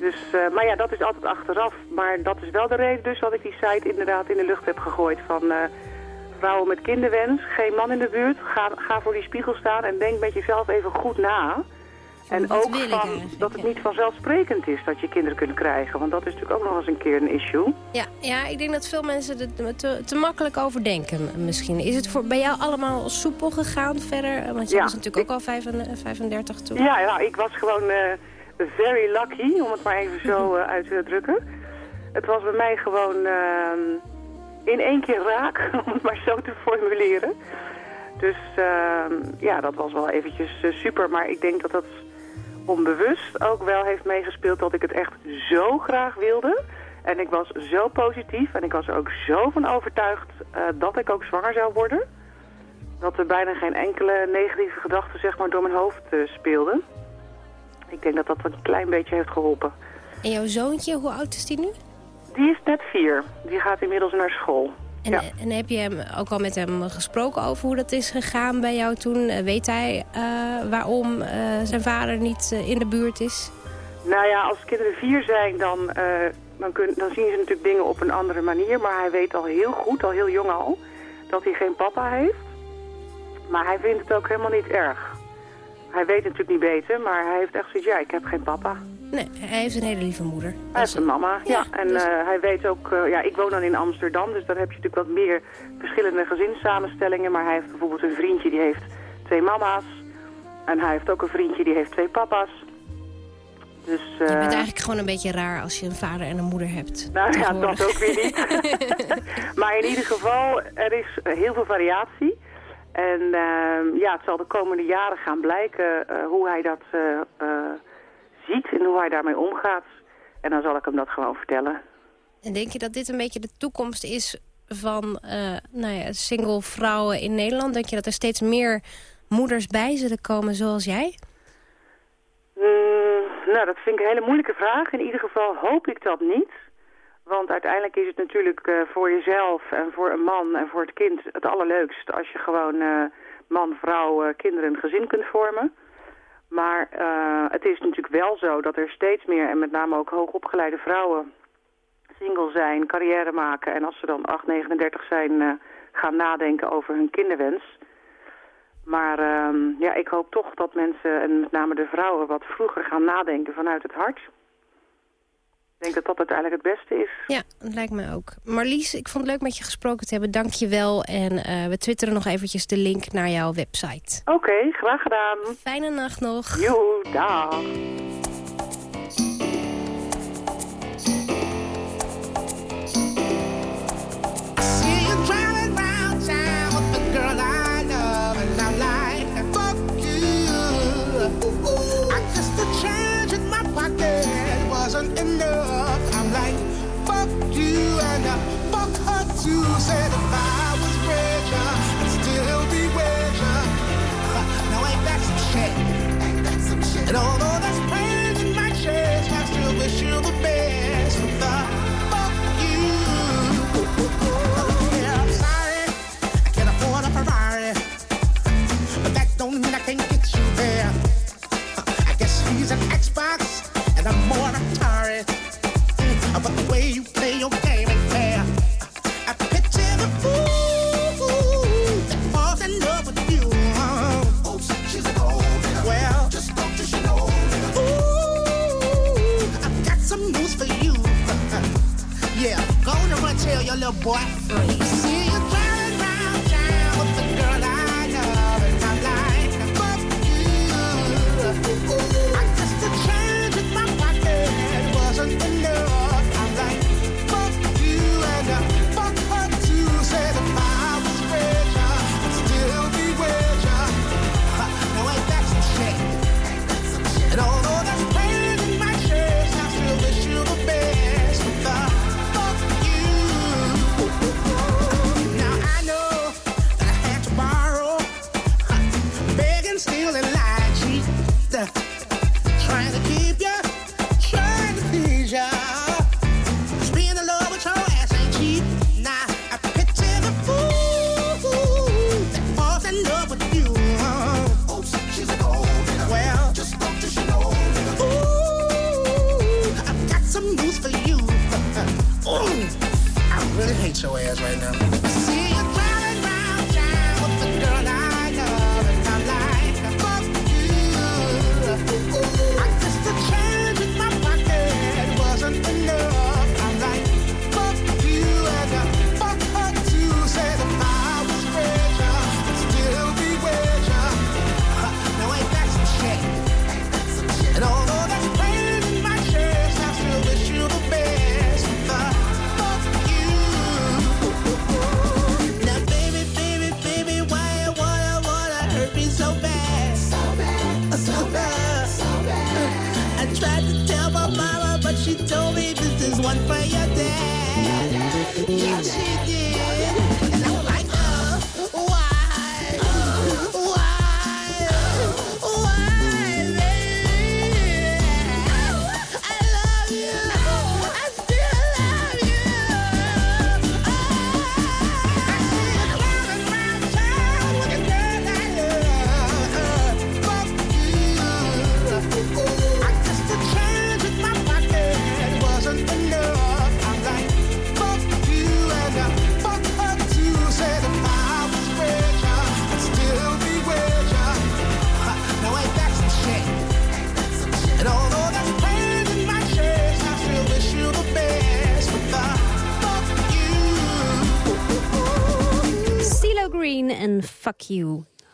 Dus, eh, maar ja, dat is altijd achteraf. Maar dat is wel de reden dus dat ik die site inderdaad in de lucht heb gegooid van... eh, vrouwen met kinderwens, geen man in de buurt, ga, ga voor die spiegel staan en denk met jezelf even goed na. En ook van dat het niet vanzelfsprekend is dat je kinderen kunt krijgen. Want dat is natuurlijk ook nog eens een keer een issue. Ja, ja, ik denk dat veel mensen er te, te makkelijk over denken misschien. Is het voor, bij jou allemaal soepel gegaan verder? Want je Ja, was natuurlijk ook al vijf en- 35 toen. Ja, ja, ik was gewoon eh, very lucky, om het maar even zo [laughs] eh, uit te drukken. Het was bij mij gewoon ehm, in één keer raak, [laughs] om het maar zo te formuleren. Dus ehm, ja, dat was wel eventjes eh, super. Maar ik denk dat dat onbewust ook wel heeft meegespeeld dat ik het echt zo graag wilde. En ik was zo positief en ik was er ook zo van overtuigd eh, dat ik ook zwanger zou worden. Dat er bijna geen enkele negatieve gedachte zeg maar, door mijn hoofd eh, speelde. Ik denk dat dat een klein beetje heeft geholpen. En jouw zoontje, hoe oud is die nu? Die is net vier. Die gaat inmiddels naar school. En, ja. en heb je hem ook al met hem gesproken over hoe dat is gegaan bij jou toen? Eh, Weet hij eh, waarom eh, zijn vader niet in de buurt is? Nou ja, als kinderen vier zijn, dan, dan, kun, dan zien ze natuurlijk dingen op een andere manier. Maar hij weet al heel goed, al heel jong al, dat hij geen papa heeft. Maar hij vindt het ook helemaal niet erg. Hij weet natuurlijk niet beter, maar hij heeft echt zoiets, ja, ik heb geen papa. Nee, hij heeft een hele lieve moeder. Hij heeft een mama, ja. En dus- eh, hij weet ook, eh, ja, ik woon dan in Amsterdam, dus daar heb je natuurlijk wat meer verschillende gezinssamenstellingen. Maar hij heeft bijvoorbeeld een vriendje die heeft twee mama's. En hij heeft ook een vriendje die heeft twee papa's. Dus, Je eh, bent eigenlijk gewoon een beetje raar als je een vader en een moeder hebt. nou ja, dat ook weer niet. [laughs] maar in ieder geval, er is heel veel variatie. En ehm, ja, het zal de komende jaren gaan blijken eh, hoe hij dat eh, eh, ziet en hoe hij daarmee omgaat. En dan zal ik hem dat gewoon vertellen. En denk je dat dit een beetje de toekomst is van eh, nou ja, single vrouwen in Nederland? Denk je dat er steeds meer moeders bij zullen komen zoals jij? Mm, nou, dat vind ik een hele moeilijke vraag. In ieder geval hoop ik dat niet. Want uiteindelijk is het natuurlijk eh, voor jezelf en voor een man en voor het kind het allerleukst... als je gewoon eh, man, vrouw, kinderen een gezin kunt vormen. Maar eh, het is natuurlijk wel zo dat er steeds meer, en met name ook hoogopgeleide vrouwen... single zijn, carrière maken en als ze dan 8, 39 zijn... eh, gaan nadenken over hun kinderwens... Maar ehm, ja, ik hoop toch dat mensen, en met name de vrouwen, wat vroeger gaan nadenken vanuit het hart. Ik denk dat dat uiteindelijk het beste is. Ja, dat lijkt me ook. Marlies, ik vond het leuk met je gesproken te hebben. Dank je wel. En eh, we twitteren nog eventjes de link naar jouw website. Oké, graag gedaan. Fijne nacht nog. Joe, dag.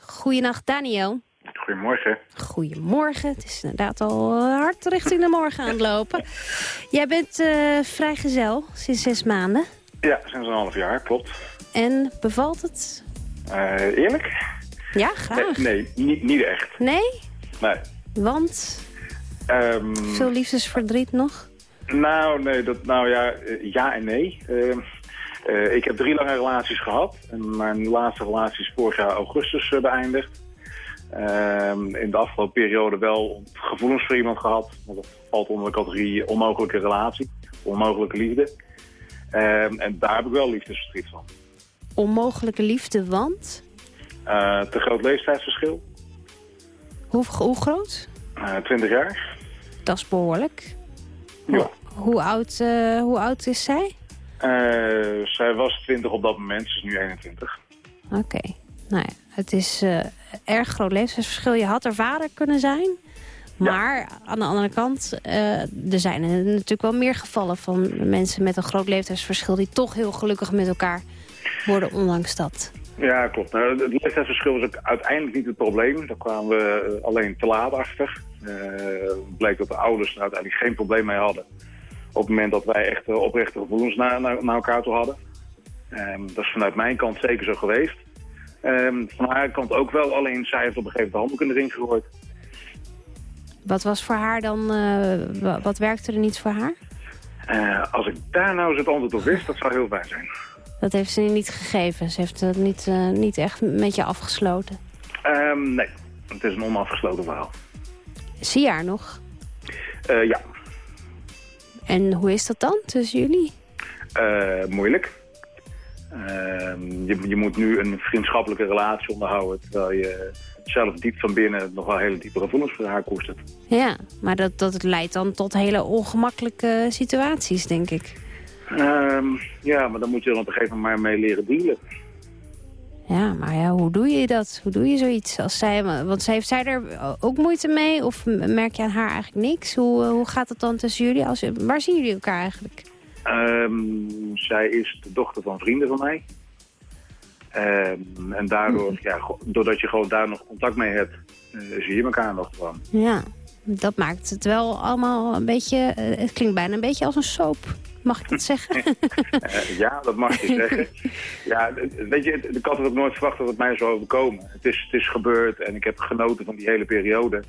Goedenacht, Daniel. Goedemorgen. Goedemorgen. Het is inderdaad al hard richting de morgen aan het lopen. [laughs] Jij bent eh vrijgezel sinds zes maanden. Ja, sinds een half jaar, klopt. En bevalt het? Eh, eerlijk? Ja, graag. Nee, nee niet, niet echt. Nee? Nee. Want? Ehm, Veel liefdesverdriet nog? Nou, nee, dat, nou ja, eh, ja en nee. Ehm, eh, ik heb drie lange relaties gehad. En mijn laatste relatie is vorig jaar augustus eh, beëindigd. Ehm, in de afgelopen periode wel gevoelens voor iemand gehad. Want dat valt onder de categorie onmogelijke relatie. Onmogelijke liefde. Ehm, en daar heb ik wel liefdesverdriet van. Onmogelijke liefde, want? Eh, te groot leeftijdsverschil. Hoe, hoe groot? Eh 20 jaar. Dat is behoorlijk. Ja. Hoe oud, eh, hoe oud is zij? Eh, zij was 20 op dat moment, ze is nu 21. Oké. Nou ja, het is eh, erg groot leeftijdsverschil. Je had er vader kunnen zijn. Maar aan de andere kant, eh, er zijn er natuurlijk wel meer gevallen van mensen met een groot leeftijdsverschil die toch heel gelukkig met elkaar worden ondanks dat. Ja, klopt. Nou, het leeftijdsverschil was ook uiteindelijk niet het probleem. Daar kwamen we alleen te laat achter. Het bleek dat de ouders er uiteindelijk geen probleem mee hadden. Op het moment dat wij echt eh, oprechte gevoelens naar, naar, naar elkaar toe hadden. Ehm, dat is vanuit mijn kant zeker zo geweest. Ehm, van haar kant ook wel, alleen zij heeft op een gegeven moment de handdoek in de ring gegooid. Wat was voor haar dan, eh, wa- wat werkte er niet voor haar? Eh, als ik daar nou eens het antwoord op wist, dat zou heel fijn zijn. Dat heeft ze niet gegeven. Ze heeft het niet, niet echt met je afgesloten. Ehm, nee, het is een onafgesloten verhaal. Zie je haar nog? Ja, En hoe is dat dan tussen jullie? Eh, moeilijk. Ehm, je, je moet nu een vriendschappelijke relatie onderhouden... terwijl je zelf diep van binnen nog wel hele diepe gevoelens voor haar koestert. Ja, maar dat, dat leidt dan tot hele ongemakkelijke situaties, denk ik. Ehm, ja, maar dan moet je er op een gegeven moment maar mee leren dealen. Ja, maar ja, hoe doe je dat? Hoe doe je zoiets? Als zij, want zij, heeft zij er ook moeite mee? Of merk je aan haar eigenlijk niks? Hoe, eh, hoe gaat het dan tussen jullie? Als, waar zien jullie elkaar eigenlijk? Ehm, zij is de dochter van vrienden van mij. Ehm, en daardoor, ja, go- doordat je gewoon daar nog contact mee hebt, eh, zie je elkaar nog gewoon. Ja, dat maakt het wel allemaal een beetje... eh, het klinkt bijna een beetje als een soap. Mag ik dat zeggen? [laughs] Eh, ja, dat mag je zeggen. Ja, weet je, ik had het ook nooit verwacht dat het mij zou overkomen. Het is, het is gebeurd en ik heb genoten van die hele periode.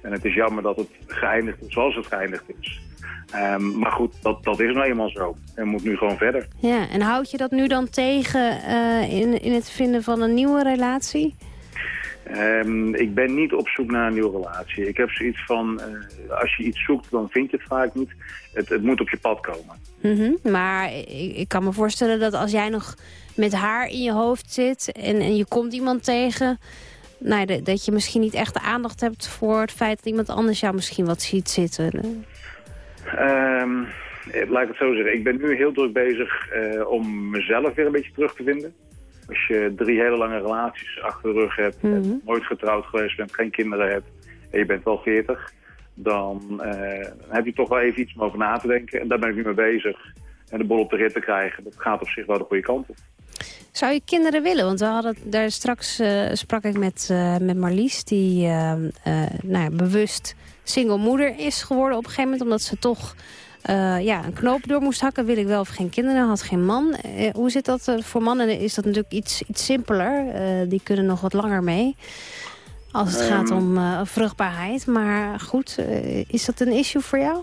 En het is jammer dat het geëindigd is zoals het geëindigd is. Ehm, maar goed, dat, dat is nou eenmaal zo. En moet nu gewoon verder. Ja, en houd je dat nu dan tegen eh, in, in het vinden van een nieuwe relatie? Ehm, ik ben niet op zoek naar een nieuwe relatie. Ik heb zoiets van, eh, als je iets zoekt, dan vind je het vaak niet. Het, het moet op je pad komen. Mhm, Maar ik, ik kan me voorstellen dat als jij nog met haar in je hoofd zit... en, en je komt iemand tegen... Nou, dat- dat je misschien niet echt de aandacht hebt voor het feit dat iemand anders jou misschien wat ziet zitten. Eh, laat ik het zo zeggen. Ik ben nu heel druk bezig eh, om mezelf weer een beetje terug te vinden. Als je drie hele lange relaties achter de rug hebt, en nooit getrouwd geweest bent, geen kinderen hebt en je bent wel 40, dan eh, heb je toch wel even iets om over na te denken. En daar ben ik nu mee bezig. En de bol op de rit te krijgen, dat gaat op zich wel de goede kant op. Zou je kinderen willen? Want we hadden daar straks eh, sprak ik met, eh, met Marlies, die nou ja, bewust single moeder is geworden op een gegeven moment, omdat ze toch eh, ja, een knoop door moest hakken. Wil ik wel of geen kinderen, had geen man. Eh, hoe zit dat? eh, voor mannen is dat natuurlijk iets, iets simpeler. Die kunnen nog wat langer mee. Als het gaat Ehm. om vruchtbaarheid. Maar goed, is dat een issue voor jou?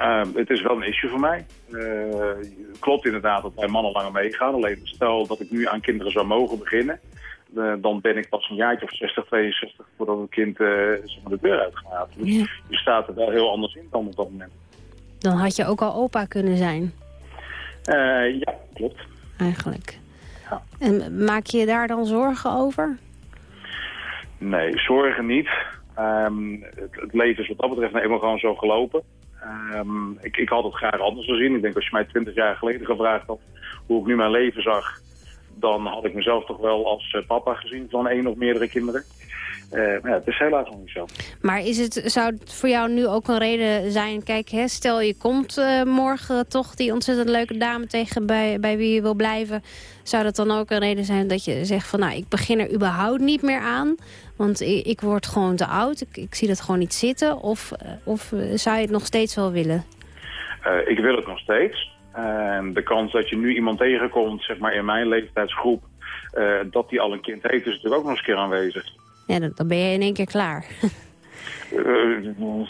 Uh, het is wel een issue voor mij. Klopt inderdaad dat wij mannen langer meegaan. Alleen stel dat ik nu aan kinderen zou mogen beginnen... Dan ben ik pas een jaartje of 60, 62 voordat het kind uh, de deur uitgaat. Dus Ja. je staat er wel heel anders in dan op dat moment. Dan had je ook al opa kunnen zijn, Uh, ja, klopt. eigenlijk. En maak je daar dan zorgen over? Nee, zorgen niet. Um, het, het, leven is wat dat betreft nou eenmaal gewoon zo gelopen. Um, ik, ik had het graag anders gezien. Ik denk als je mij twintig jaar geleden gevraagd had hoe ik nu mijn leven zag... dan had ik mezelf toch wel als uh, papa gezien van één of meerdere kinderen. Uh, maar ja, het is helaas nog niet zo. Maar is het, zou het voor jou nu ook een reden zijn... kijk, hè, stel je komt uh, morgen toch die ontzettend leuke dame tegen... Bij, bij wie je wil blijven... zou dat dan ook een reden zijn dat je zegt van... nou, ik begin er überhaupt niet meer aan... want ik, ik word gewoon te oud, ik, ik, zie dat gewoon niet zitten... of, uh, of zou je het nog steeds wel willen? Uh, ik wil het nog steeds. De kans dat je nu iemand tegenkomt, zeg maar in mijn leeftijdsgroep... Uh, dat die al een kind heeft, is natuurlijk ook nog eens een keer aanwezig. Ja, dan, dan ben je in één keer klaar. Uh,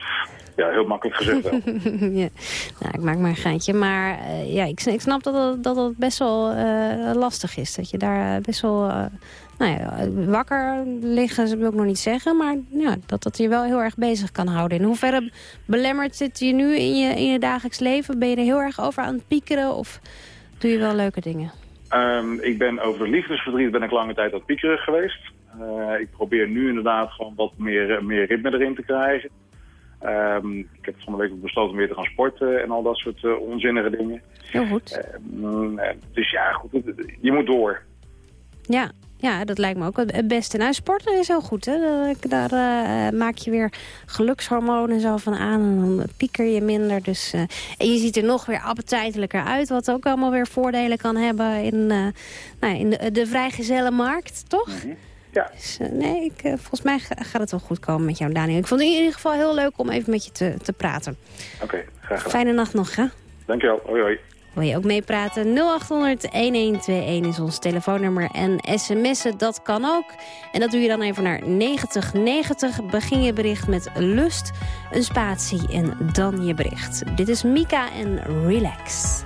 ja, heel makkelijk gezegd wel. [laughs] ja. nou, ik maak maar een geintje. Maar uh, ja, ik, ik, snap dat het, dat het best wel uh, lastig is. Dat je daar best wel nou ja, wakker liggen, dat wil ik nog niet zeggen. Maar ja, dat dat je wel heel erg bezig kan houden. In hoeverre belemmert het je nu in je, in je dagelijks leven? Ben je er heel erg over aan het piekeren? Of doe je wel leuke dingen? Um, ik ben over liefdesverdriet ben ik lange tijd aan het piekeren geweest. Uh, ik probeer nu inderdaad gewoon wat meer, meer ritme erin te krijgen. Um, ik heb van de week ook besloten weer te gaan sporten en al dat soort uh, onzinnige dingen. Heel goed. Uh, dus ja, goed, je moet door. Ja, ja, dat lijkt me ook het beste. Nou, sporten is heel goed. Hè? Daar uh, maak je weer gelukshormonen zo van aan. En dan pieker je minder. Dus, uh, en je ziet er nog weer appetijtelijker uit. Wat ook allemaal weer voordelen kan hebben in, nou, in de, de vrijgezellenmarkt, toch? Mm -hmm. Ja. Dus, nee, ik, volgens mij gaat het wel goed komen met jou, Daniel. Ik vond het in ieder geval heel leuk om even met je te, te praten. Oké, okay, graag gedaan. Fijne nacht nog, hè? Dankjewel. Hoi, hoi. Wil je ook meepraten? 0800-1121 is ons telefoonnummer. En sms'en, dat kan ook. En dat doe je dan even naar 9090. Begin je bericht met lust, een spatie en dan je bericht. Dit is Mika en Relax.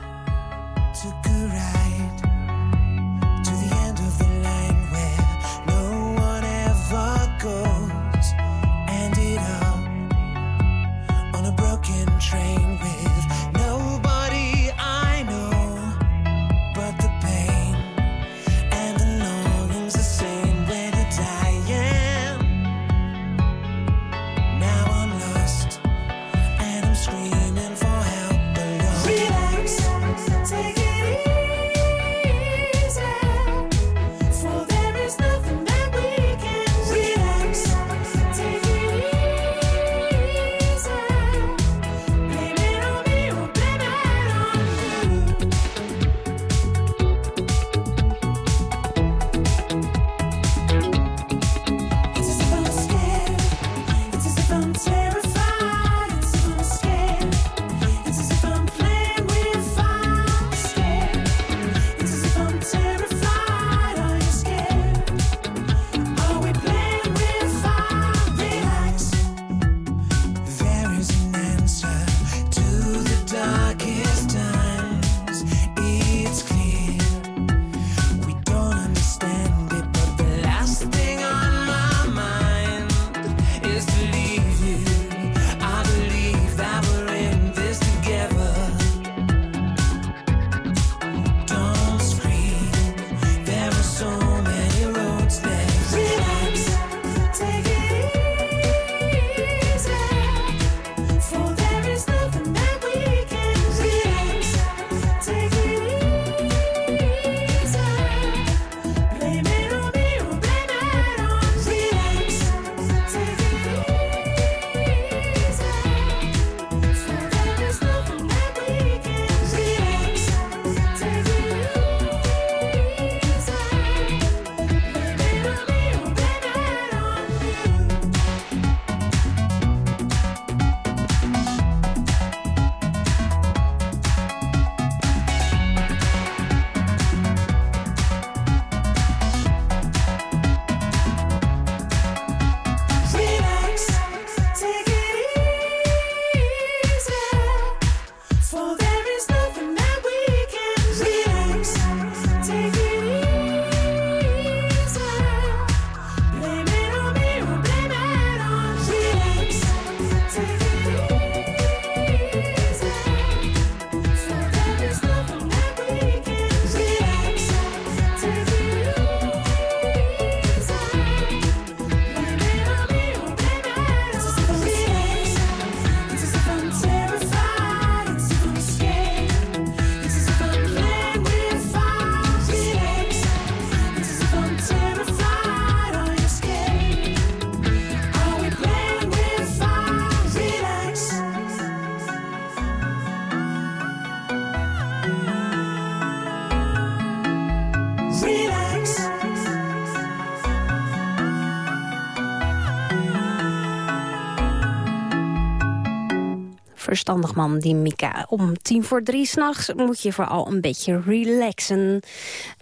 Verstandig man, die Mika. Om tien voor drie s'nachts moet je vooral een beetje relaxen.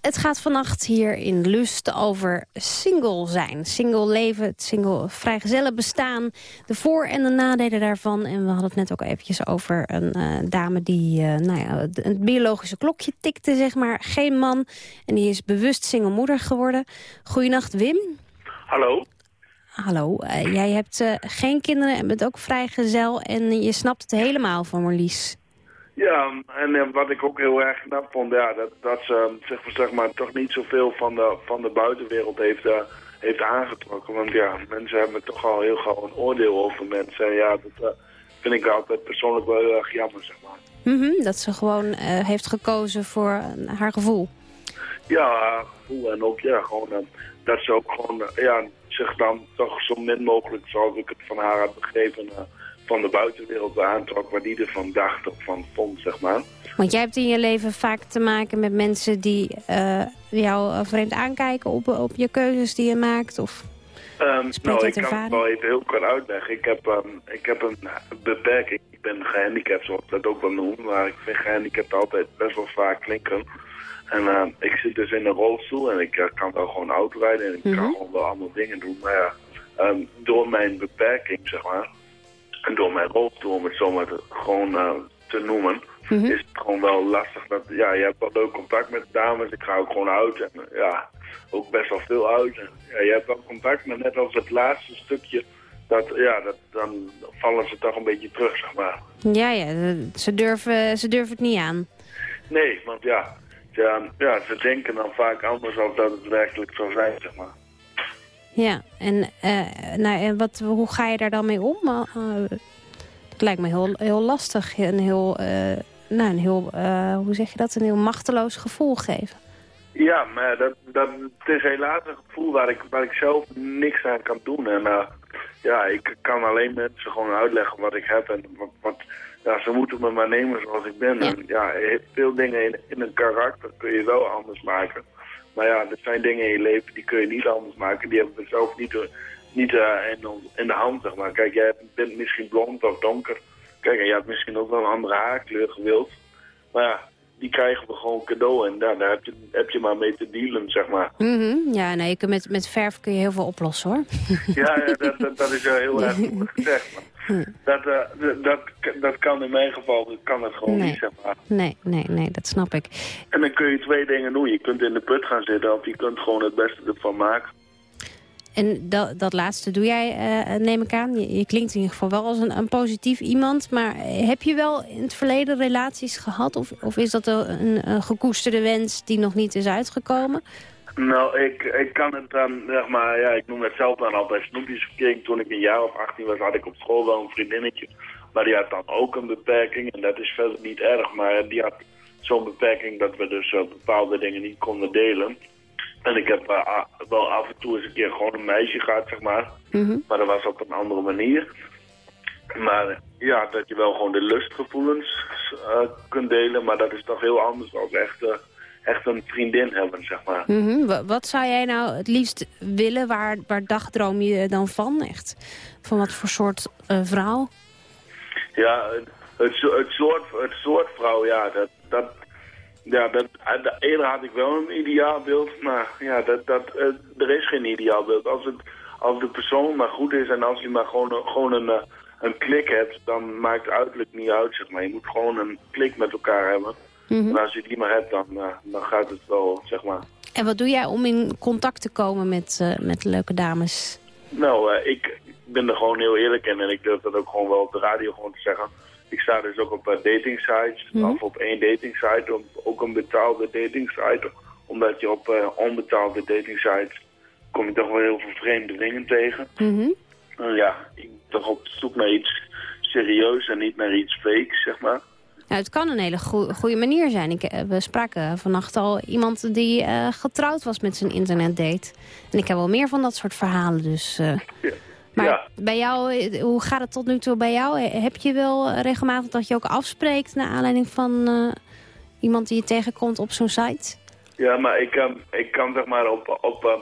Het gaat vannacht hier in Lust over single zijn. Single leven, het single vrijgezellen bestaan. De voor- en de nadelen daarvan. En we hadden het net ook eventjes over een eh, dame die eh, nou ja, het- biologische klokje tikte, zeg maar. Geen man. En die is bewust single moeder geworden. Goedenacht, Wim. Hallo. Hallo, eh, jij hebt eh, geen kinderen en bent ook vrijgezel en je snapt het helemaal van Marlies. Ja, en eh, wat ik ook heel erg knap vond, ja, dat, dat ze eh, zeg, maar, zeg maar, toch niet zoveel van de, van de buitenwereld heeft, heeft aangetrokken. Want ja, mensen hebben toch al heel gauw een oordeel over mensen. En ja, dat vind ik altijd persoonlijk wel heel erg jammer, zeg maar. Mhm, dat ze gewoon heeft gekozen voor haar gevoel. Ja, gevoel en ook ja, gewoon dat ze ook gewoon ja, zich dan toch zo min mogelijk, zoals ik het van haar had begrepen, eh, van de buitenwereld aantrok, waar die ervan dacht of van vond, zeg maar. Want jij hebt in je leven vaak te maken met mensen die eh, jou eh, vreemd aankijken op, op je keuzes die je maakt. Of... Spreek nou, ik kan het wel even heel kort uitleggen. Ik heb, ehm, ik heb een beperking. Ik ben gehandicapt, zoals ik dat ook wel noem. Maar ik vind gehandicapt altijd best wel vaak klinken. En ehm, ik zit dus in een rolstoel en ik eh, kan wel gewoon auto rijden. En ik kan Mhm. gewoon wel allemaal dingen doen. Maar ja, ehm, door mijn beperking, zeg maar. En door mijn rolstoel, om het zo maar te, gewoon eh, te noemen. Is het gewoon wel lastig. Dat, ja, je hebt wel leuk contact met dames. Ik ga ook gewoon uit. En eh, ja, ook best wel veel uit. En, ja, je hebt wel contact, maar net als het laatste stukje, dat, ja, dat, dan vallen ze toch een beetje terug, zeg maar. Ja, ja, eh, ze durven, ze durven het niet aan. Nee, want ja, ja, ja, ze denken dan vaak anders dan dat het werkelijk zou zijn, zeg maar. Ja, en, eh, nou, en wat, hoe ga je daar dan mee om? Uh, dat lijkt me heel, heel lastig. Een heel, eh, nou, een heel eh, hoe zeg je dat? Een heel machteloos gevoel geven. Ja, maar dat, dat, het is helaas een gevoel waar ik, waar ik zelf niks aan kan doen. En eh, ja, ik kan alleen mensen gewoon uitleggen wat ik heb. En wat, wat, ja, ze moeten me maar nemen zoals ik ben. En ja, veel dingen in, in een karakter kun je wel anders maken. Maar ja, er zijn dingen in je leven die kun je niet anders maken. Die hebben we zelf niet, eh, niet eh, in, de hand, zeg maar. Kijk, jij bent misschien blond of donker. Kijk, en je had misschien ook wel een andere haarkleur gewild. Maar ja, die krijgen we gewoon cadeau. En daar, daar heb, je, heb je maar mee te dealen, zeg maar. Mhm, Ja, nee, je kunt met, met verf kun je heel veel oplossen, hoor. Ja, ja dat, dat, dat is wel heel erg goed gezegd. Maar dat, eh, dat, dat, dat kan in mijn geval kan het gewoon Nee. niet, zeg maar. Nee, nee, nee, dat snap ik. En dan kun je twee dingen doen. Je kunt in de put gaan zitten of je kunt gewoon het beste ervan maken. En dat, dat laatste doe jij, eh, neem ik aan. Je, je klinkt in ieder geval wel als een, een positief iemand. Maar heb je wel in het verleden relaties gehad? Of, of is dat een, een gekoesterde wens die nog niet is uitgekomen? Nou, ik, ik kan het dan, zeg maar, ja, ik noem het zelf dan altijd snoepjesverkering. Toen ik een jaar of 18 was, had ik op school wel een vriendinnetje. Maar die had dan ook een beperking en dat is verder niet erg. Maar die had zo'n beperking dat we dus eh, bepaalde dingen niet konden delen. En ik heb eh, wel af en toe eens een keer gewoon een meisje gehad, zeg maar. Maar dat was op een andere manier. Maar ja, dat je wel gewoon de lustgevoelens eh, kunt delen. Maar dat is toch heel anders dan echt, echt een vriendin hebben, zeg maar. Wa- Wat zou jij nou het liefst willen? Waar, waar dagdroom je dan van? Echt? Van wat voor soort eh, vrouw? Ja, het, het, so- het, soort, het soort vrouw, ja, dat, dat, ja, dat, eh, de- eerder had ik wel een ideaalbeeld, maar ja, dat, dat, eh, er is geen ideaalbeeld. Als, het, als de persoon maar goed is en als hij maar gewoon, een- gewoon een, een klik hebt, dan maakt het uiterlijk niet uit, zeg maar. Je moet gewoon een klik met elkaar hebben. Mhm. En als je die maar hebt, dan, eh, dan gaat het wel, zeg maar. En wat doe jij om in contact te komen met, eh, met leuke dames? Nou, eh, ik ben er gewoon heel eerlijk in en ik durf dat ook gewoon wel op de radio gewoon te zeggen. Ik sta dus ook op dating sites, Mhm. of op één dating site, of ook een betaalde dating site. Omdat je op onbetaalde dating sites kom je toch wel heel veel vreemde dingen tegen. En ja, ik ben toch op zoek naar iets serieus en niet naar iets fake, zeg maar. Nou, het kan een hele goe- goede manier zijn. Ik, eh, we spraken vannacht al iemand die eh, getrouwd was met zijn internetdate. En ik heb wel meer van dat soort verhalen. Dus, eh, maar Ja. bij jou, hoe gaat het tot nu toe bij jou? Heb je wel regelmatig dat je ook afspreekt... naar aanleiding van iemand die je tegenkomt op zo'n site? Ja, maar ik, kan ik kan zeg maar op, op eh,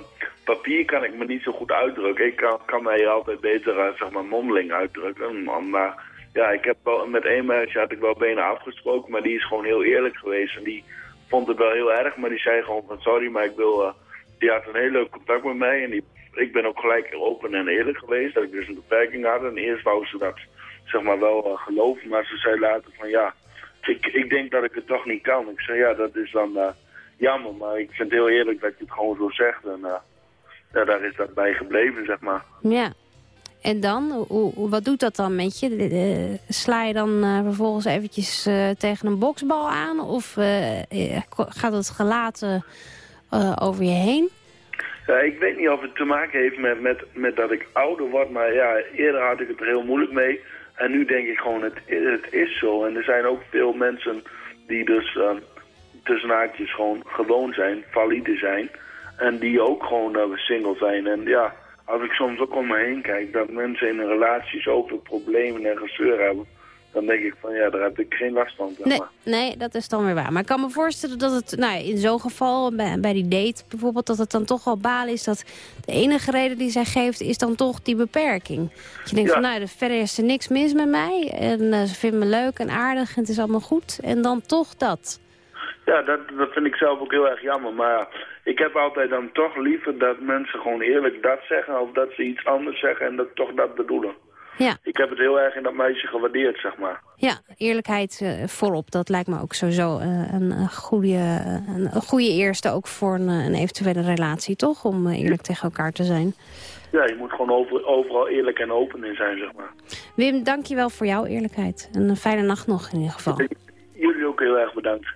papier kan ik me niet zo goed uitdrukken. Ik kan, kan mij altijd beter zeg maar mondeling uitdrukken. Maar ja, ik heb wel, met één meisje had ik wel bijna afgesproken, maar die is gewoon heel eerlijk geweest. En die vond het wel heel erg, maar die zei gewoon van sorry, maar ik wil... eh, die had een heel leuk contact met mij en die, ik ben ook gelijk open en eerlijk geweest. Dat ik dus een beperking had en eerst wou ze dat zeg maar wel eh, geloven, maar ze zei later van ja, ik, ik denk dat ik het toch niet kan. Ik zei ja, dat is dan... eh, jammer, maar ik vind het heel eerlijk dat je het gewoon zo zegt. En daar is dat bij gebleven, zeg maar. Ja. En dan, wat doet dat dan met je? Sla je dan eh, vervolgens eventjes eh, tegen een boksbal aan? Of eh, gaat het gelaten over je heen? Ja, ik weet niet of het te maken heeft met, met, met dat ik ouder word, maar ja, eerder had ik het er heel moeilijk mee. En nu denk ik gewoon, het, het is zo. En er zijn ook veel mensen die dus eh, tussen haakjes gewoon gewoon zijn, valide zijn. En die ook gewoon single zijn. En ja, als ik soms ook om me heen kijk, dat mensen in een relatie zoveel problemen en gezeur hebben. Dan denk ik van ja, daar heb ik geen last van. Nee, nee, dat is dan weer waar. Maar ik kan me voorstellen dat het nou, ja, in zo'n geval, bij, bij die date bijvoorbeeld... dat het dan toch wel balen is dat de enige reden die zij geeft... is dan toch die beperking. Dat je denkt Ja. van, nou, verder is er niks mis met mij. En eh, ze vindt me leuk en aardig en het is allemaal goed. En dan toch dat. Ja, dat, dat vind ik zelf ook heel erg jammer. Maar ik heb altijd dan toch liever dat mensen gewoon eerlijk dat zeggen... of dat ze iets anders zeggen en dat toch dat bedoelen. Ja. Ik heb het heel erg in dat meisje gewaardeerd, zeg maar. Ja, eerlijkheid eh, voorop. Dat lijkt me ook sowieso eh, een, een, goede, eh, een, een goede eerste ook voor een, eh, een eventuele relatie, toch? Om eh, eerlijk tegen elkaar te zijn. Ja, je moet gewoon over, overal eerlijk en open in zijn, zeg maar. Wim, dank je wel voor jouw eerlijkheid. En een fijne nacht nog in ieder geval. Jullie ook heel erg bedankt.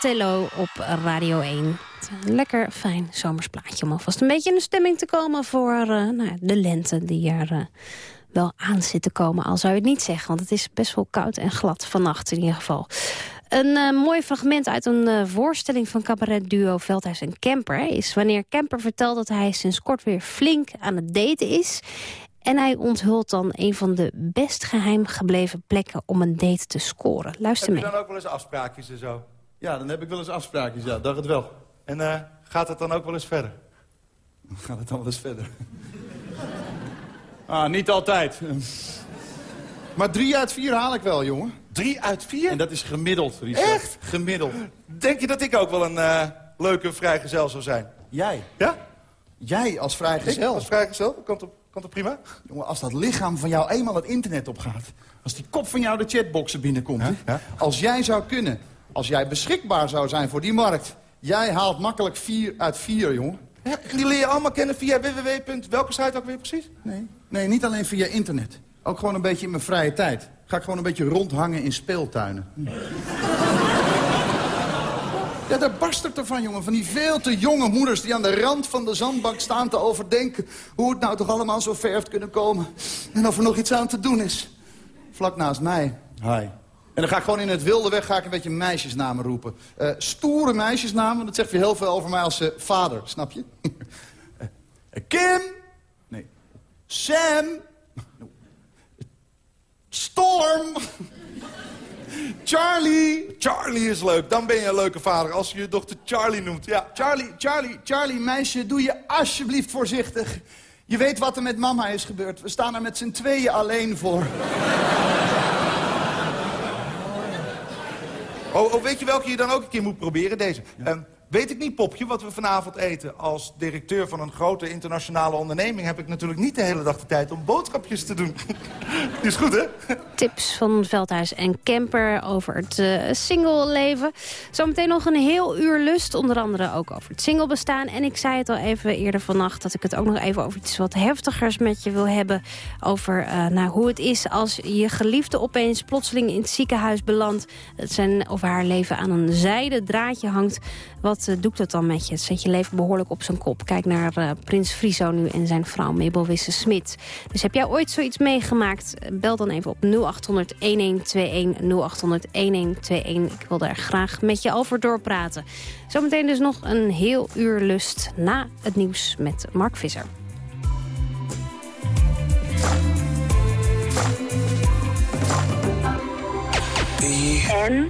Tello op Radio 1. Een lekker fijn zomersplaatje om alvast een beetje in de stemming te komen voor eh, nou, de lente die er eh, wel aan zit te komen. Al zou je het niet zeggen, want het is best wel koud en glad vannacht in ieder geval. Een eh, mooi fragment uit een voorstelling van cabaretduo Veldhuis en Kemper... is wanneer Kemper vertelt dat hij sinds kort weer flink aan het daten is... En hij onthult dan een van de best geheim gebleven plekken om een date te scoren. Luister Heb mee. je dan ook wel eens afspraakjes en zo? Ja, dan heb ik wel eens afspraakjes, ja, dacht het wel. En eh, gaat het dan ook wel eens verder? [laughs] Gaat het dan wel eens verder? [laughs] ah, niet altijd. [laughs] Maar drie uit vier haal ik wel, jongen. Drie uit vier? En dat is gemiddeld, Richard. Echt? Gemiddeld. Denk je dat ik ook wel een eh, leuke vrijgezel zou zijn? Jij? Ja? Jij als vrijgezel? Ik als vrijgezel? Komt op, komt op prima? Jongen, als dat lichaam van jou eenmaal het internet opgaat... als die kop van jou de chatboxen binnenkomt... als jij zou kunnen, als jij beschikbaar zou zijn voor die markt... jij haalt makkelijk vier uit vier, jongen. Ja, die leer je allemaal kennen via www. Welke site ook weer precies? Nee, nee, niet alleen via internet. Ook gewoon een beetje in mijn vrije tijd. Ga ik gewoon een beetje rondhangen in speeltuinen. Ja, daar barst het ervan, jongen. Van die veel te jonge moeders die aan de rand van de zandbank staan te overdenken... hoe het nou toch allemaal zo ver heeft kunnen komen. En of er nog iets aan te doen is. Vlak naast mij. Hi. En dan ga ik gewoon in het wilde weg ik een beetje meisjesnamen roepen. Eh, stoere meisjesnamen, dat zegt weer heel veel over mij als eh, vader, snap je? [laughs] Eh, Kim. Nee. Sam. Storm. [laughs] Charlie. Charlie is leuk. Dan ben je een leuke vader als je je dochter Charlie noemt. Ja. Charlie, Charlie, Charlie, meisje, doe je alsjeblieft voorzichtig. Je weet wat er met mama is gebeurd. We staan er met z'n tweeën alleen voor. [laughs] Oh, oh, weet je welke je dan ook een keer moet proberen? Deze. Ehm, weet ik niet, Popje, wat we vanavond eten? Als directeur van een grote internationale onderneming... heb ik natuurlijk niet de hele dag de tijd om boodschapjes te doen. [laughs] is goed, hè? Tips van Veldhuis en Kemper over het eh singleleven. Zometeen nog een heel uur lust, onder andere ook over het singlebestaan. En ik zei het al even eerder vannacht dat ik het ook nog even over iets wat heftigers met je wil hebben. Over eh, nou, hoe het is als je geliefde opeens plotseling in het ziekenhuis belandt. Het zijn of haar leven aan een zijden draadje hangt. Wat eh, doet dat dan met je? Het zet je leven behoorlijk op zijn kop. Kijk naar eh, Prins Friso nu en zijn vrouw Mabel Wisse-Smit. Dus heb jij ooit zoiets meegemaakt? Bel dan even op 0800 1121 0800 1121. Ik wil daar graag met je over doorpraten. Zometeen dus nog een heel uur lust na het nieuws met Mark Visser. En?